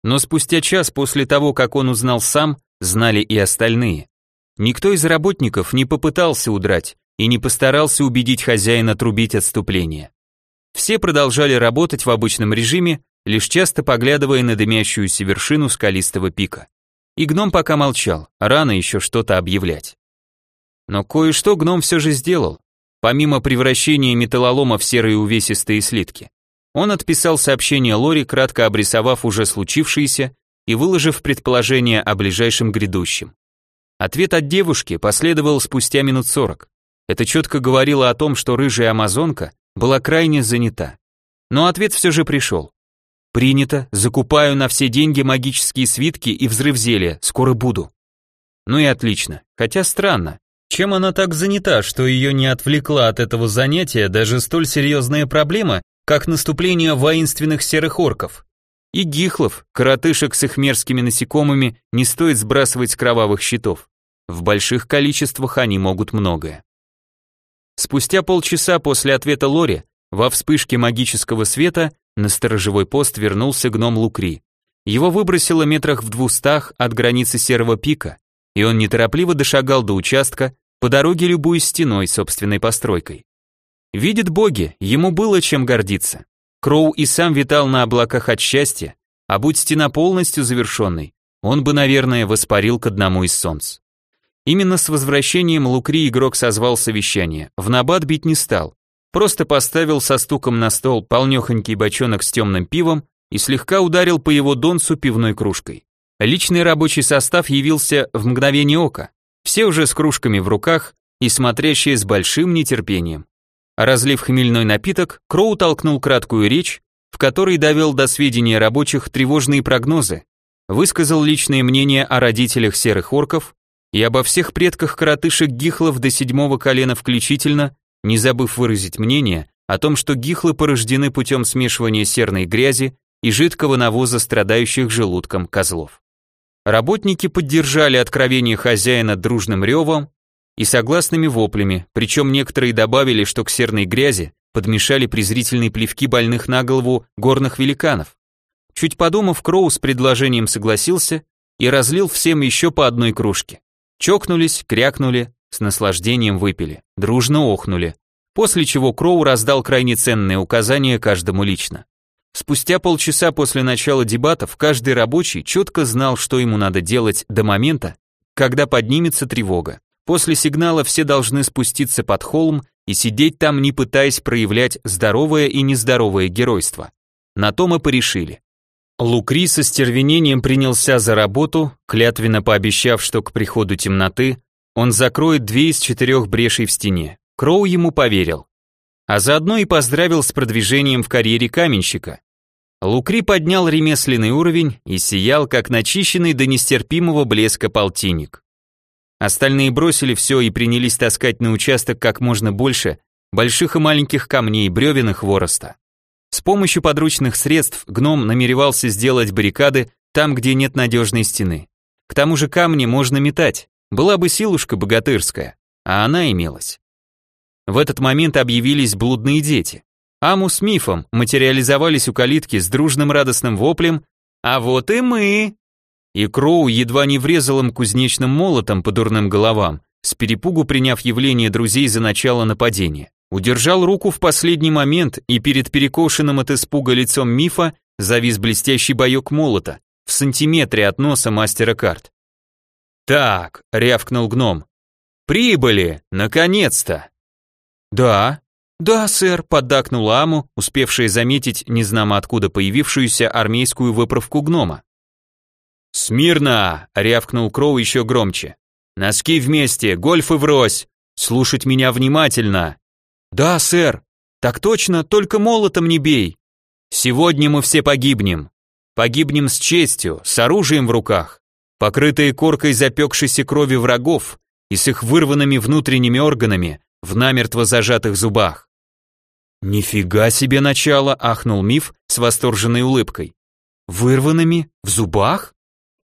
Но спустя час после того, как он узнал сам, знали и остальные. Никто из работников не попытался удрать и не постарался убедить хозяина трубить отступление. Все продолжали работать в обычном режиме, лишь часто поглядывая на дымящуюся вершину скалистого пика. И гном пока молчал, рано еще что-то объявлять. Но кое-что гном все же сделал, помимо превращения металлолома в серые увесистые слитки. Он отписал сообщение Лори, кратко обрисовав уже случившееся и выложив предположение о ближайшем грядущем. Ответ от девушки последовал спустя минут сорок. Это четко говорило о том, что рыжая амазонка была крайне занята. Но ответ все же пришел. Принято, закупаю на все деньги магические свитки и взрыв зелья, скоро буду. Ну и отлично, хотя странно. Чем она так занята, что ее не отвлекла от этого занятия даже столь серьезная проблема, как наступление воинственных серых орков? И гихлов, коротышек с их мерзкими насекомыми, не стоит сбрасывать с кровавых щитов. В больших количествах они могут многое. Спустя полчаса после ответа Лори, во вспышке магического света, на сторожевой пост вернулся гном Лукри. Его выбросило метрах в двухстах от границы серого пика, и он неторопливо дошагал до участка, по дороге любуясь стеной собственной постройкой. Видит боги, ему было чем гордиться. Кроу и сам витал на облаках от счастья, а будь стена полностью завершенной, он бы, наверное, воспарил к одному из солнц. Именно с возвращением Лукри игрок созвал совещание, в набат бить не стал, просто поставил со стуком на стол полнёхонький бочонок с темным пивом и слегка ударил по его донцу пивной кружкой. Личный рабочий состав явился в мгновение ока, все уже с кружками в руках и смотрящие с большим нетерпением. Разлив хмельной напиток, Кроу толкнул краткую речь, в которой довел до сведения рабочих тревожные прогнозы, высказал личное мнение о родителях серых орков и обо всех предках коротышек Гихлов до седьмого колена включительно, не забыв выразить мнение о том, что гихлы порождены путем смешивания серной грязи и жидкого навоза страдающих желудком козлов. Работники поддержали откровение хозяина дружным ревом и согласными воплями, причем некоторые добавили, что к серной грязи подмешали презрительные плевки больных на голову горных великанов. Чуть подумав, Кроу с предложением согласился и разлил всем еще по одной кружке. Чокнулись, крякнули, с наслаждением выпили, дружно охнули, после чего Кроу раздал крайне ценные указания каждому лично. Спустя полчаса после начала дебатов каждый рабочий четко знал, что ему надо делать до момента, когда поднимется тревога. После сигнала все должны спуститься под холм и сидеть там, не пытаясь проявлять здоровое и нездоровое геройство. На то мы порешили. Лукри со стервенением принялся за работу, клятвенно пообещав, что к приходу темноты он закроет две из четырех брешей в стене. Кроу ему поверил. А заодно и поздравил с продвижением в карьере каменщика. Лукри поднял ремесленный уровень и сиял, как начищенный до нестерпимого блеска полтинник. Остальные бросили все и принялись таскать на участок как можно больше больших и маленьких камней, бревен и хвороста. С помощью подручных средств гном намеревался сделать баррикады там, где нет надежной стены. К тому же камни можно метать, была бы силушка богатырская, а она имелась. В этот момент объявились блудные дети. Аму с Мифом материализовались у калитки с дружным радостным воплем «А вот и мы!» И Кроу едва не врезал им кузнечным молотом по дурным головам, с перепугу приняв явление друзей за начало нападения. Удержал руку в последний момент, и перед перекошенным от испуга лицом Мифа завис блестящий боек молота в сантиметре от носа мастера карт. «Так», — рявкнул гном, — «прибыли, наконец-то!» «Да», «Да, сэр», — поддакнул Аму, успевшая заметить незнамо откуда появившуюся армейскую выправку гнома. «Смирно!» — рявкнул Кроу еще громче. «Носки вместе, гольфы врозь! Слушать меня внимательно!» «Да, сэр!» «Так точно, только молотом не бей!» «Сегодня мы все погибнем. Погибнем с честью, с оружием в руках, покрытые коркой запекшейся крови врагов и с их вырванными внутренними органами в намертво зажатых зубах. «Нифига себе начало!» – ахнул Миф с восторженной улыбкой. «Вырванными? В зубах?»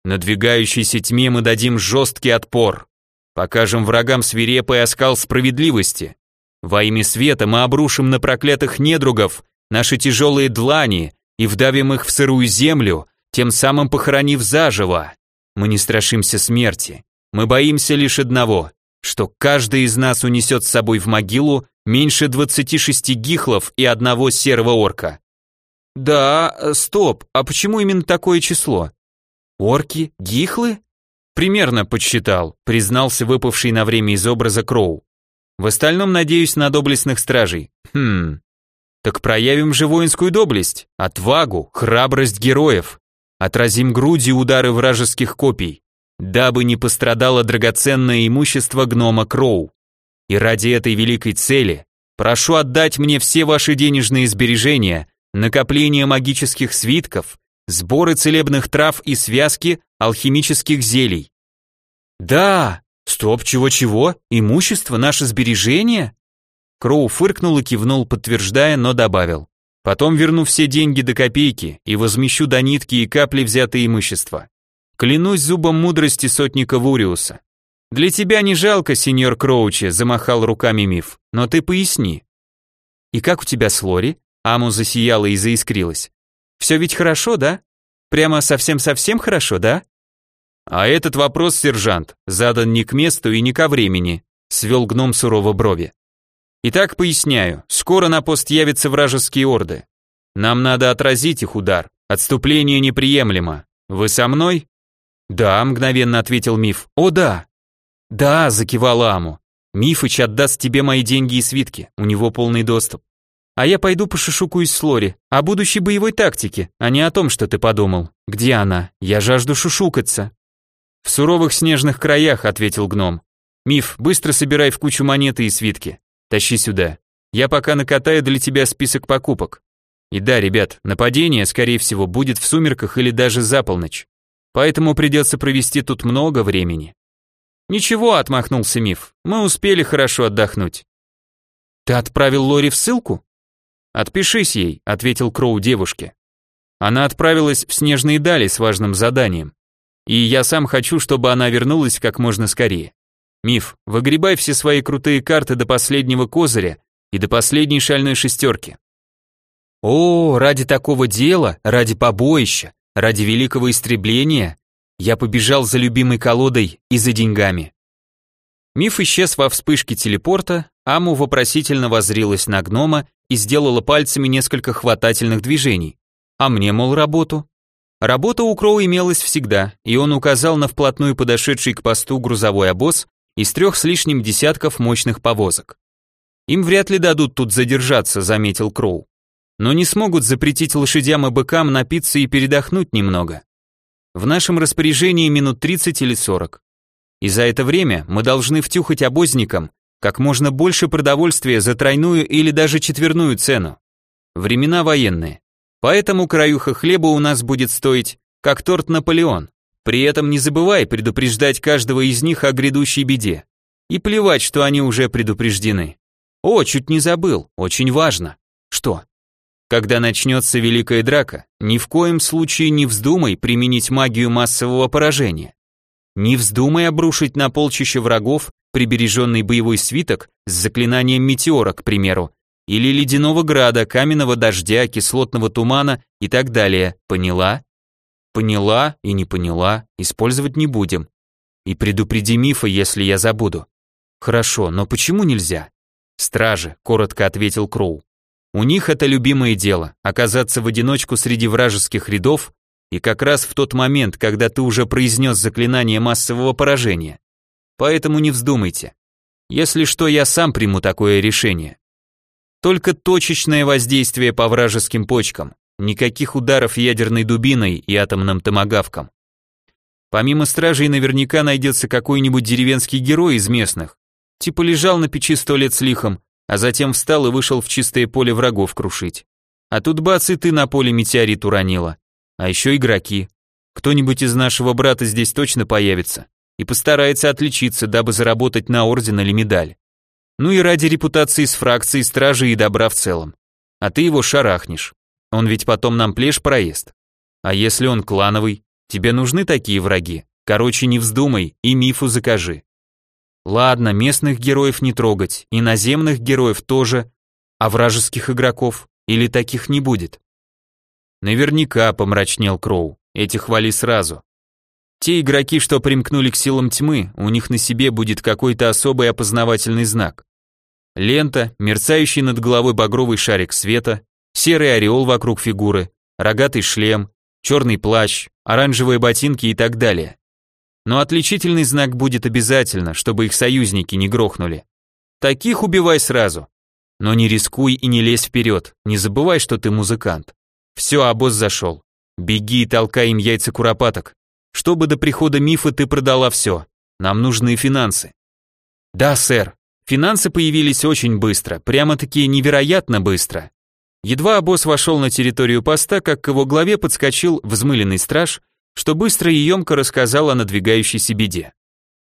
«Надвигающейся тьме мы дадим жесткий отпор. Покажем врагам свирепый оскал справедливости. Во имя света мы обрушим на проклятых недругов наши тяжелые длани и вдавим их в сырую землю, тем самым похоронив заживо. Мы не страшимся смерти. Мы боимся лишь одного, что каждый из нас унесет с собой в могилу меньше 26 гихлов и одного серого орка. Да, э, стоп, а почему именно такое число? Орки, гихлы? Примерно подсчитал, признался выпавший на время из образа Кроу. В остальном надеюсь на доблестных стражей. Хм. Так проявим же воинскую доблесть, отвагу, храбрость героев. Отразим груди удары вражеских копий, дабы не пострадало драгоценное имущество гнома Кроу. И ради этой великой цели прошу отдать мне все ваши денежные сбережения, накопление магических свитков, сборы целебных трав и связки алхимических зелий. Да, стоп, чего-чего, имущество, наше сбережение? Кроу фыркнул и кивнул, подтверждая, но добавил. Потом верну все деньги до копейки и возмещу до нитки и капли взятое имущество. Клянусь зубом мудрости сотника Вуриуса. «Для тебя не жалко, сеньор Кроучи», — замахал руками Миф, — «но ты поясни». «И как у тебя с Лори?» Аму засияла и заискрилась. «Все ведь хорошо, да? Прямо совсем-совсем хорошо, да?» «А этот вопрос, сержант, задан не к месту и не ко времени», — свел гном сурово брови. «Итак, поясняю, скоро на пост явятся вражеские орды. Нам надо отразить их удар, отступление неприемлемо. Вы со мной?» «Да», — мгновенно ответил Миф. «О, да!» «Да», — закивала Аму. «Мифыч отдаст тебе мои деньги и свитки, у него полный доступ. А я пойду пошушукаюсь с Лори о будущей боевой тактике, а не о том, что ты подумал. Где она? Я жажду шушукаться». «В суровых снежных краях», — ответил гном. «Миф, быстро собирай в кучу монеты и свитки. Тащи сюда. Я пока накатаю для тебя список покупок. И да, ребят, нападение, скорее всего, будет в сумерках или даже за полночь. Поэтому придется провести тут много времени. «Ничего», — отмахнулся Миф, — «мы успели хорошо отдохнуть». «Ты отправил Лори в ссылку?» «Отпишись ей», — ответил Кроу девушке. Она отправилась в снежные дали с важным заданием. И я сам хочу, чтобы она вернулась как можно скорее. Миф, выгребай все свои крутые карты до последнего козыря и до последней шальной шестерки. О, ради такого дела, ради побоища, ради великого истребления я побежал за любимой колодой и за деньгами. Миф исчез во вспышке телепорта, Аму вопросительно воззрилась на гнома и сделала пальцами несколько хватательных движений. А мне, мол, работу. Работа у Кроу имелась всегда, и он указал на вплотную подошедший к посту грузовой обоз из трех с лишним десятков мощных повозок. Им вряд ли дадут тут задержаться, заметил Кроу. Но не смогут запретить лошадям и быкам напиться и передохнуть немного. В нашем распоряжении минут 30 или 40. И за это время мы должны втюхать обозникам как можно больше продовольствия за тройную или даже четверную цену. Времена военные. Поэтому краюха хлеба у нас будет стоить, как торт Наполеон. При этом не забывай предупреждать каждого из них о грядущей беде. И плевать, что они уже предупреждены. О, чуть не забыл, очень важно. Что? Когда начнется великая драка, ни в коем случае не вздумай применить магию массового поражения. Не вздумай обрушить на полчище врагов прибереженный боевой свиток с заклинанием метеора, к примеру, или ледяного града, каменного дождя, кислотного тумана и так далее. Поняла? Поняла и не поняла, использовать не будем. И предупреди мифа, если я забуду. Хорошо, но почему нельзя? Стражи, коротко ответил Кроу. У них это любимое дело оказаться в одиночку среди вражеских рядов и как раз в тот момент, когда ты уже произнес заклинание массового поражения. Поэтому не вздумайте. Если что, я сам приму такое решение. Только точечное воздействие по вражеским почкам, никаких ударов ядерной дубиной и атомным томагавком. Помимо стражей наверняка найдется какой-нибудь деревенский герой из местных, типа лежал на печи сто лет с лихом, а затем встал и вышел в чистое поле врагов крушить. А тут бац и ты на поле метеорит уронила. А еще игроки. Кто-нибудь из нашего брата здесь точно появится и постарается отличиться, дабы заработать на орден или медаль. Ну и ради репутации с фракцией стражи и добра в целом. А ты его шарахнешь. Он ведь потом нам плешь проест. А если он клановый, тебе нужны такие враги? Короче, не вздумай и мифу закажи. Ладно, местных героев не трогать, и наземных героев тоже, а вражеских игроков или таких не будет. Наверняка помрачнел Кроу. Эти хвали сразу. Те игроки, что примкнули к силам тьмы, у них на себе будет какой-то особый опознавательный знак. Лента, мерцающий над головой багровый шарик света, серый ореол вокруг фигуры, рогатый шлем, черный плащ, оранжевые ботинки и так далее. Но отличительный знак будет обязательно, чтобы их союзники не грохнули. Таких убивай сразу. Но не рискуй и не лезь вперед, не забывай, что ты музыкант. Все, обоз зашел. Беги и толкай им яйца куропаток. Чтобы до прихода мифа ты продала все. Нам нужны финансы. Да, сэр. Финансы появились очень быстро, прямо-таки невероятно быстро. Едва обоз вошел на территорию поста, как к его главе подскочил взмыленный страж, что быстро и емко рассказал о надвигающейся беде.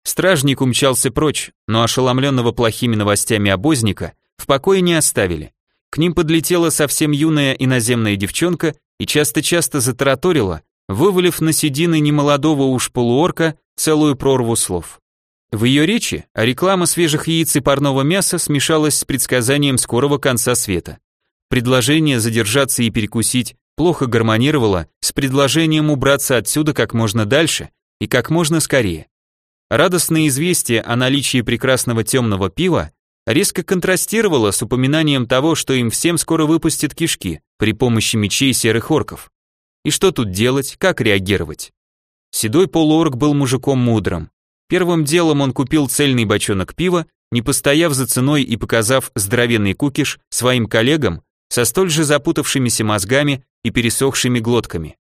Стражник умчался прочь, но ошеломленного плохими новостями обозника в покое не оставили. К ним подлетела совсем юная иноземная девчонка и часто-часто затараторила, вывалив на седины немолодого уж полуорка целую прорву слов. В ее речи реклама свежих яиц и парного мяса смешалась с предсказанием скорого конца света. Предложение задержаться и перекусить плохо гармонировало с предложением убраться отсюда как можно дальше и как можно скорее. Радостное известие о наличии прекрасного темного пива резко контрастировало с упоминанием того, что им всем скоро выпустят кишки при помощи мечей серых орков. И что тут делать, как реагировать? Седой полуорг был мужиком мудрым. Первым делом он купил цельный бочонок пива, не постояв за ценой и показав здоровенный кукиш своим коллегам со столь же запутавшимися мозгами и пересохшими глотками.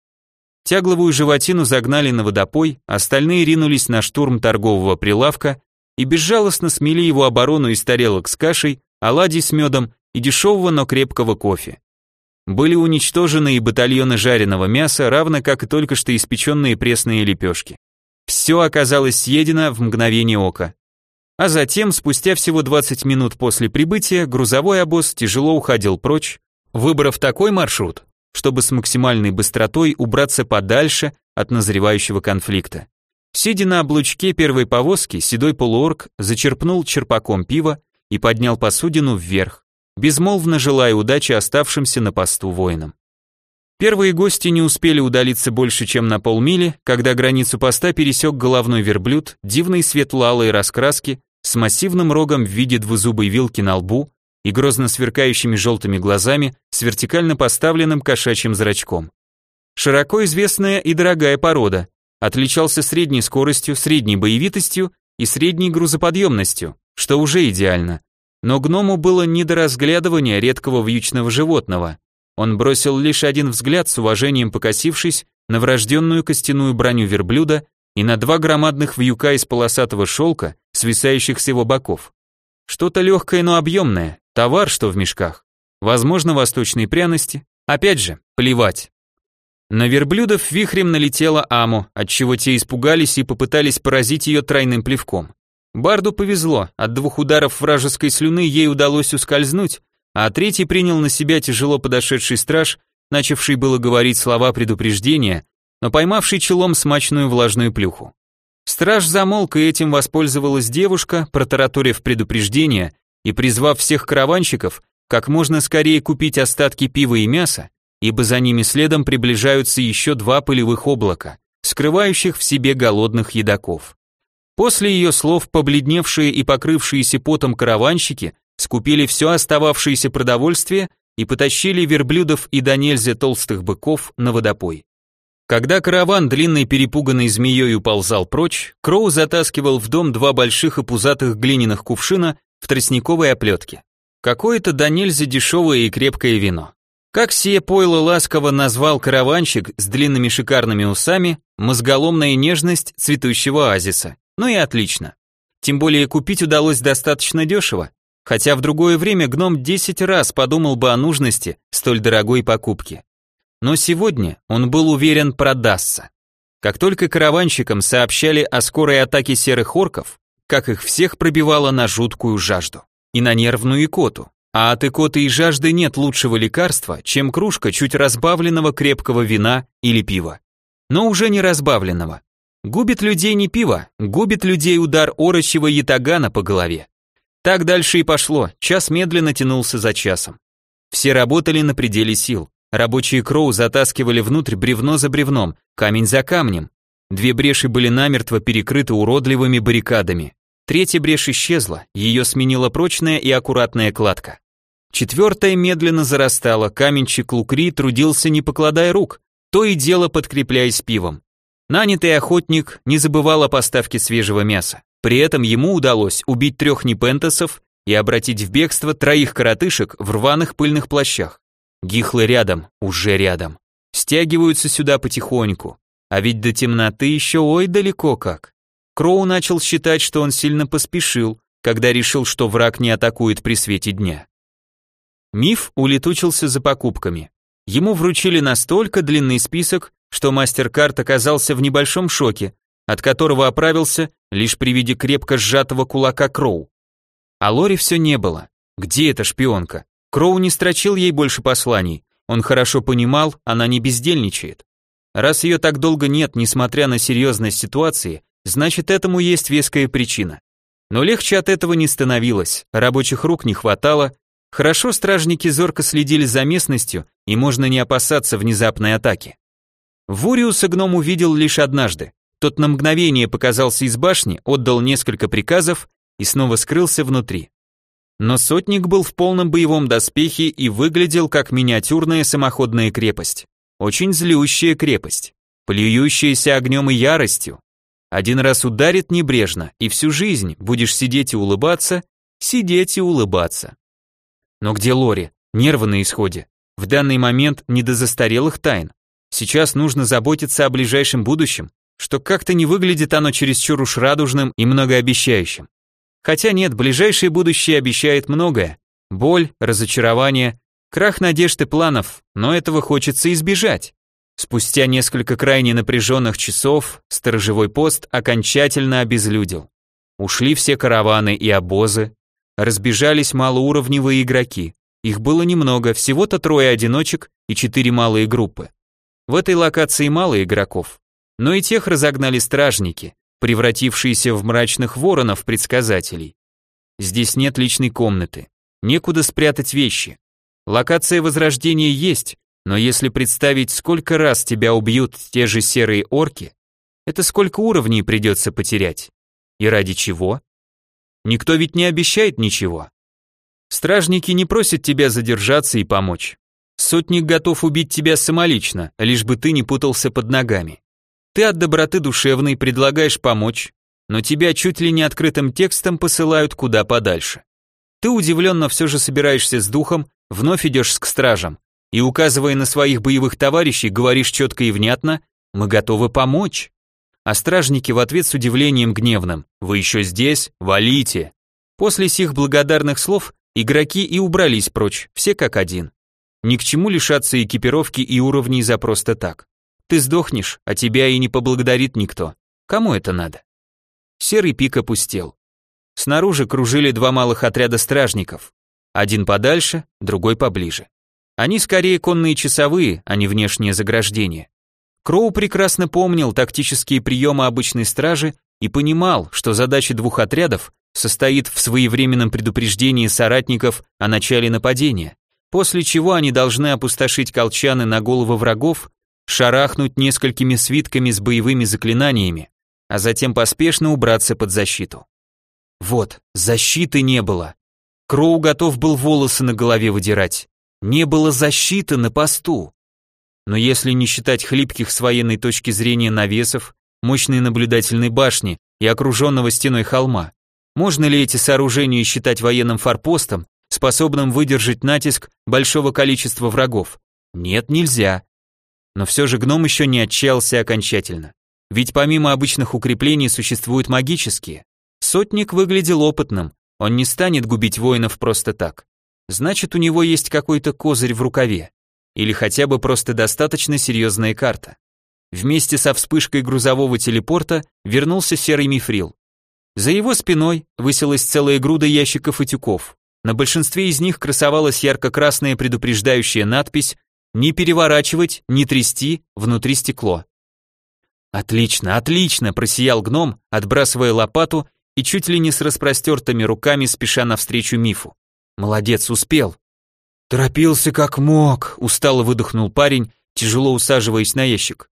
Тягловую животину загнали на водопой, остальные ринулись на штурм торгового прилавка, и безжалостно смели его оборону из тарелок с кашей, оладий с медом и дешевого, но крепкого кофе. Были уничтожены и батальоны жареного мяса, равно как и только что испеченные пресные лепешки. Все оказалось съедено в мгновение ока. А затем, спустя всего 20 минут после прибытия, грузовой обоз тяжело уходил прочь, выбрав такой маршрут, чтобы с максимальной быстротой убраться подальше от назревающего конфликта. Сидя на облучке первой повозки, седой полуорг зачерпнул черпаком пива и поднял посудину вверх. безмолвно желая удачи оставшимся на посту воинам. Первые гости не успели удалиться больше, чем на полмили, когда границу поста пересек головной верблюд, дивной светлалой раскраски, с массивным рогом в виде двузубой вилки на лбу и грозно сверкающими желтыми глазами с вертикально поставленным кошачьим зрачком. Широко известная и дорогая порода, отличался средней скоростью, средней боевитостью и средней грузоподъемностью, что уже идеально. Но гному было не до разглядывания редкого вьючного животного. Он бросил лишь один взгляд с уважением покосившись на врожденную костяную броню верблюда и на два громадных вьюка из полосатого шелка, свисающих с его боков. Что-то легкое, но объемное, товар, что в мешках. Возможно, восточные пряности. Опять же, плевать. На верблюдов вихрем налетела Аму, отчего те испугались и попытались поразить ее тройным плевком. Барду повезло, от двух ударов вражеской слюны ей удалось ускользнуть, а третий принял на себя тяжело подошедший страж, начавший было говорить слова предупреждения, но поймавший челом смачную влажную плюху. Страж замолк, и этим воспользовалась девушка, протараторив предупреждение и призвав всех караванщиков как можно скорее купить остатки пива и мяса, ибо за ними следом приближаются еще два пылевых облака, скрывающих в себе голодных едоков. После ее слов побледневшие и покрывшиеся потом караванщики скупили все остававшееся продовольствие и потащили верблюдов и до нельзя толстых быков на водопой. Когда караван длинной перепуганной змеей уползал прочь, Кроу затаскивал в дом два больших и пузатых глиняных кувшина в тростниковой оплетке. Какое-то до нельзя дешевое и крепкое вино. Как сие пойло ласково назвал караванщик с длинными шикарными усами, мозголомная нежность цветущего оазиса. Ну и отлично. Тем более купить удалось достаточно дешево, хотя в другое время гном 10 раз подумал бы о нужности столь дорогой покупки. Но сегодня он был уверен продастся. Как только караванщикам сообщали о скорой атаке серых орков, как их всех пробивало на жуткую жажду. И на нервную икоту. А от икоты и жажды нет лучшего лекарства, чем кружка чуть разбавленного крепкого вина или пива. Но уже не разбавленного. Губит людей не пиво, губит людей удар орочего ятагана по голове. Так дальше и пошло, час медленно тянулся за часом. Все работали на пределе сил. Рабочие Кроу затаскивали внутрь бревно за бревном, камень за камнем. Две бреши были намертво перекрыты уродливыми баррикадами. Третья брешь исчезла, ее сменила прочная и аккуратная кладка. Четвертая медленно зарастала, каменщик Лукри трудился не покладая рук, то и дело подкрепляясь пивом. Нанятый охотник не забывал о поставке свежего мяса. При этом ему удалось убить трех непентасов и обратить в бегство троих коротышек в рваных пыльных плащах. Гихлы рядом, уже рядом. Стягиваются сюда потихоньку. А ведь до темноты еще ой далеко как. Кроу начал считать, что он сильно поспешил, когда решил, что враг не атакует при свете дня. Миф улетучился за покупками. Ему вручили настолько длинный список, что мастер-карт оказался в небольшом шоке, от которого оправился лишь при виде крепко сжатого кулака Кроу. А Лори все не было. Где эта шпионка? Кроу не строчил ей больше посланий. Он хорошо понимал, она не бездельничает. Раз ее так долго нет, несмотря на серьезность ситуации, значит этому есть веская причина. Но легче от этого не становилось, рабочих рук не хватало, хорошо стражники зорко следили за местностью, и можно не опасаться внезапной атаки. Вуриуса гном увидел лишь однажды, тот на мгновение показался из башни, отдал несколько приказов и снова скрылся внутри. Но сотник был в полном боевом доспехе и выглядел как миниатюрная самоходная крепость. Очень злющая крепость, плюющаяся огнем и яростью. Один раз ударит небрежно, и всю жизнь будешь сидеть и улыбаться, сидеть и улыбаться. Но где Лори? Нервы на исходе. В данный момент не до застарелых тайн. Сейчас нужно заботиться о ближайшем будущем, что как-то не выглядит оно чересчур уж радужным и многообещающим. Хотя нет, ближайшее будущее обещает многое. Боль, разочарование, крах надежд и планов, но этого хочется избежать. Спустя несколько крайне напряженных часов сторожевой пост окончательно обезлюдил. Ушли все караваны и обозы, разбежались малоуровневые игроки. Их было немного, всего-то трое одиночек и четыре малые группы. В этой локации мало игроков, но и тех разогнали стражники, превратившиеся в мрачных воронов-предсказателей. Здесь нет личной комнаты. некуда спрятать вещи. Локация возрождения есть, но если представить, сколько раз тебя убьют те же серые орки, это сколько уровней придется потерять. И ради чего? Никто ведь не обещает ничего. Стражники не просят тебя задержаться и помочь. Сотник готов убить тебя самолично, лишь бы ты не путался под ногами. Ты от доброты душевной предлагаешь помочь, но тебя чуть ли не открытым текстом посылают куда подальше. Ты удивленно все же собираешься с духом, вновь идешь к стражам и, указывая на своих боевых товарищей, говоришь четко и внятно «Мы готовы помочь». А стражники в ответ с удивлением гневным «Вы еще здесь? Валите!» После сих благодарных слов игроки и убрались прочь, все как один. Ни к чему лишаться экипировки и уровней за просто так. Ты сдохнешь, а тебя и не поблагодарит никто. Кому это надо? Серый пик опустел. Снаружи кружили два малых отряда стражников. Один подальше, другой поближе. Они скорее конные часовые, а не внешнее заграждение. Кроу прекрасно помнил тактические приемы обычной стражи и понимал, что задача двух отрядов состоит в своевременном предупреждении соратников о начале нападения, после чего они должны опустошить колчаны на головы врагов, шарахнуть несколькими свитками с боевыми заклинаниями, а затем поспешно убраться под защиту. Вот, защиты не было. Кроу готов был волосы на голове выдирать. Не было защиты на посту. Но если не считать хлипких с военной точки зрения навесов, мощной наблюдательной башни и окруженного стеной холма, можно ли эти сооружения считать военным форпостом, способным выдержать натиск большого количества врагов? Нет, нельзя. Но все же гном еще не отчаялся окончательно. Ведь помимо обычных укреплений существуют магические. Сотник выглядел опытным, он не станет губить воинов просто так. Значит, у него есть какой-то козырь в рукаве. Или хотя бы просто достаточно серьезная карта. Вместе со вспышкой грузового телепорта вернулся серый мифрил. За его спиной высилась целая груда ящиков и тюков. На большинстве из них красовалась ярко-красная предупреждающая надпись «Не переворачивать, не трясти, внутри стекло». «Отлично, отлично!» – просиял гном, отбрасывая лопату и чуть ли не с распростертыми руками спеша навстречу мифу. «Молодец, успел!» Торопился как мог, устало выдохнул парень, тяжело усаживаясь на ящик.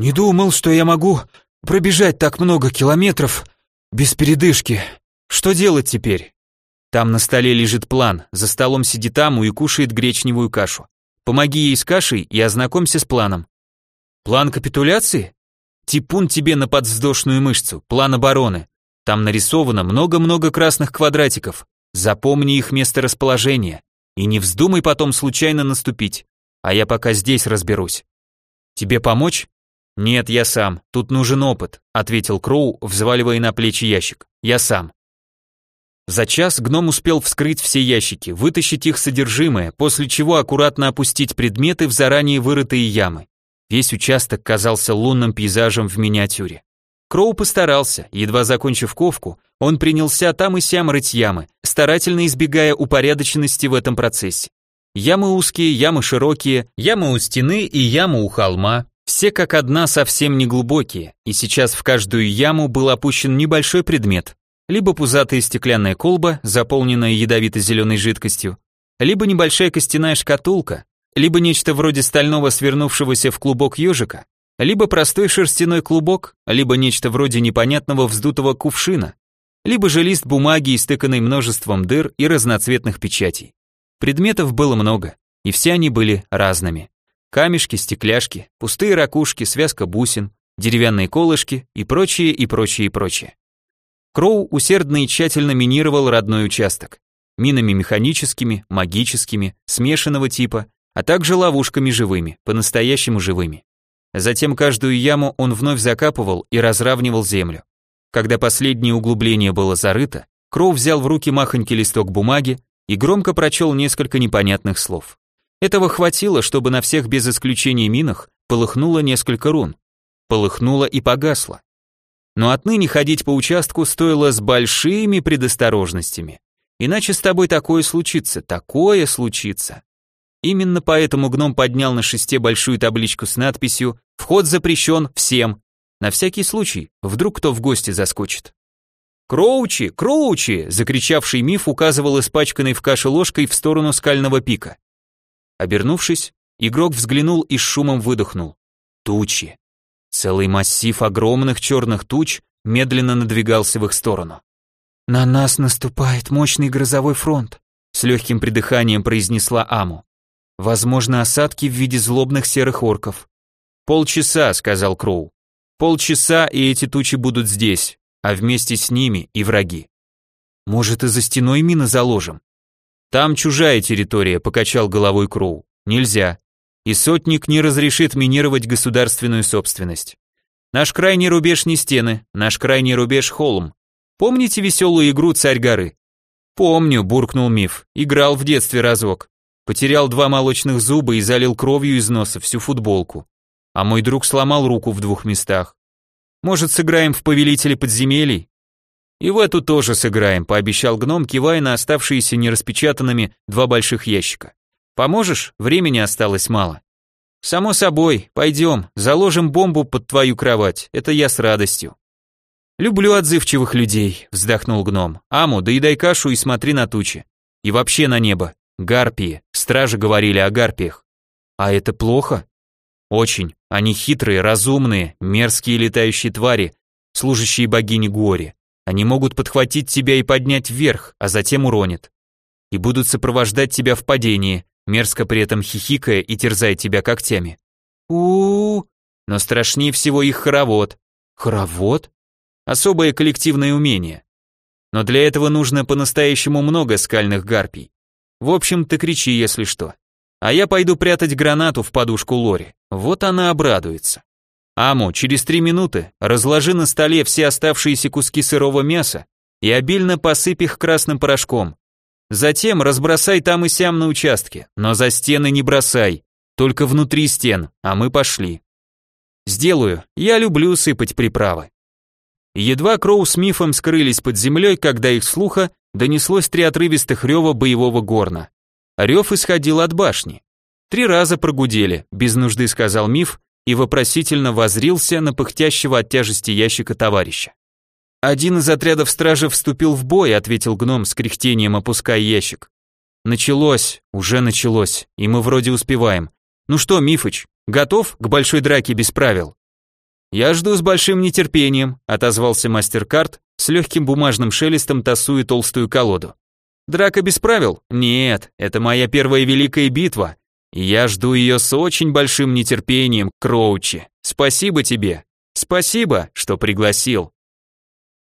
Не думал, что я могу пробежать так много километров без передышки. Что делать теперь? Там на столе лежит план, за столом сидит Аму и кушает гречневую кашу. Помоги ей с кашей и ознакомься с планом. План капитуляции? Типун тебе на подвздошную мышцу, план обороны. Там нарисовано много-много красных квадратиков. Запомни их месторасположение. И не вздумай потом случайно наступить, а я пока здесь разберусь. Тебе помочь? Нет, я сам. Тут нужен опыт, ответил Кроу, взваливая на плечи ящик. Я сам. За час гном успел вскрыть все ящики, вытащить их содержимое, после чего аккуратно опустить предметы в заранее вырытые ямы. Весь участок казался лунным пейзажем в миниатюре. Кроу постарался, едва закончив ковку, он принялся там и сям рыть ямы, старательно избегая упорядоченности в этом процессе. Ямы узкие, ямы широкие, ямы у стены и ямы у холма, все как одна совсем не глубокие, и сейчас в каждую яму был опущен небольшой предмет, либо пузатая стеклянная колба, заполненная ядовито-зеленой жидкостью, либо небольшая костяная шкатулка, либо нечто вроде стального свернувшегося в клубок ежика, либо простой шерстяной клубок, либо нечто вроде непонятного вздутого кувшина, либо же лист бумаги, истыканный множеством дыр и разноцветных печатей. Предметов было много, и все они были разными. Камешки, стекляшки, пустые ракушки, связка бусин, деревянные колышки и прочее, и прочее, и прочее. Кроу усердно и тщательно минировал родной участок. Минами механическими, магическими, смешанного типа, а также ловушками живыми, по-настоящему живыми. Затем каждую яму он вновь закапывал и разравнивал землю. Когда последнее углубление было зарыто, Кроу взял в руки махонький листок бумаги и громко прочел несколько непонятных слов. Этого хватило, чтобы на всех без исключения минах полыхнуло несколько рун. Полыхнуло и погасло. Но отныне ходить по участку стоило с большими предосторожностями. Иначе с тобой такое случится, такое случится. Именно поэтому гном поднял на шесте большую табличку с надписью «Вход запрещен всем», на всякий случай, вдруг кто в гости заскочит. «Кроучи! Кроучи!» – закричавший миф указывал испачканной в каше ложкой в сторону скального пика. Обернувшись, игрок взглянул и с шумом выдохнул. Тучи. Целый массив огромных черных туч медленно надвигался в их сторону. «На нас наступает мощный грозовой фронт», с легким придыханием произнесла Аму. «Возможно, осадки в виде злобных серых орков». «Полчаса», — сказал Кроу. «Полчаса, и эти тучи будут здесь, а вместе с ними и враги». «Может, и за стеной мины заложим?» «Там чужая территория», — покачал головой Кроу. «Нельзя. И сотник не разрешит минировать государственную собственность. Наш крайний рубеж не стены, наш крайний рубеж холм. Помните веселую игру «Царь горы»? Помню, буркнул Миф. Играл в детстве разок. Потерял два молочных зуба и залил кровью из носа всю футболку. А мой друг сломал руку в двух местах. Может, сыграем в повелителе подземелий? И в эту тоже сыграем, пообещал гном, кивая на оставшиеся нераспечатанными два больших ящика. Поможешь? Времени осталось мало. Само собой, пойдем, заложим бомбу под твою кровать, это я с радостью. Люблю отзывчивых людей, вздохнул гном. Аму, доедай кашу и смотри на тучи. И вообще на небо. Гарпии, стражи говорили о гарпиях. А это плохо? Очень. Они хитрые, разумные, мерзкие летающие твари, служащие богине Гори. Они могут подхватить тебя и поднять вверх, а затем уронят. И будут сопровождать тебя в падении, мерзко при этом хихикая и терзая тебя когтями. у, -у, Но страшнее всего их хоровод. Хоровод? Особое коллективное умение. Но для этого нужно по-настоящему много скальных гарпий. В общем, ты кричи, если что. А я пойду прятать гранату в подушку Лори. Вот она обрадуется. Аму, через три минуты разложи на столе все оставшиеся куски сырого мяса и обильно посыпь их красным порошком. Затем разбросай там и сям на участке, но за стены не бросай, только внутри стен, а мы пошли. Сделаю, я люблю сыпать приправы. Едва Кроу с Мифом скрылись под землей, когда их слуха донеслось три отрывистых рева боевого горна. Рев исходил от башни. Три раза прогудели, без нужды сказал Миф и вопросительно возрился на пыхтящего от тяжести ящика товарища. «Один из отрядов стражи вступил в бой», — ответил гном с кряхтением, опуская ящик. «Началось, уже началось, и мы вроде успеваем. Ну что, Мифыч, готов к большой драке без правил?» «Я жду с большим нетерпением», — отозвался мастер-карт, с легким бумажным шелестом тасуя толстую колоду. «Драка без правил? Нет, это моя первая великая битва, я жду ее с очень большим нетерпением, Кроучи. Спасибо тебе. Спасибо, что пригласил».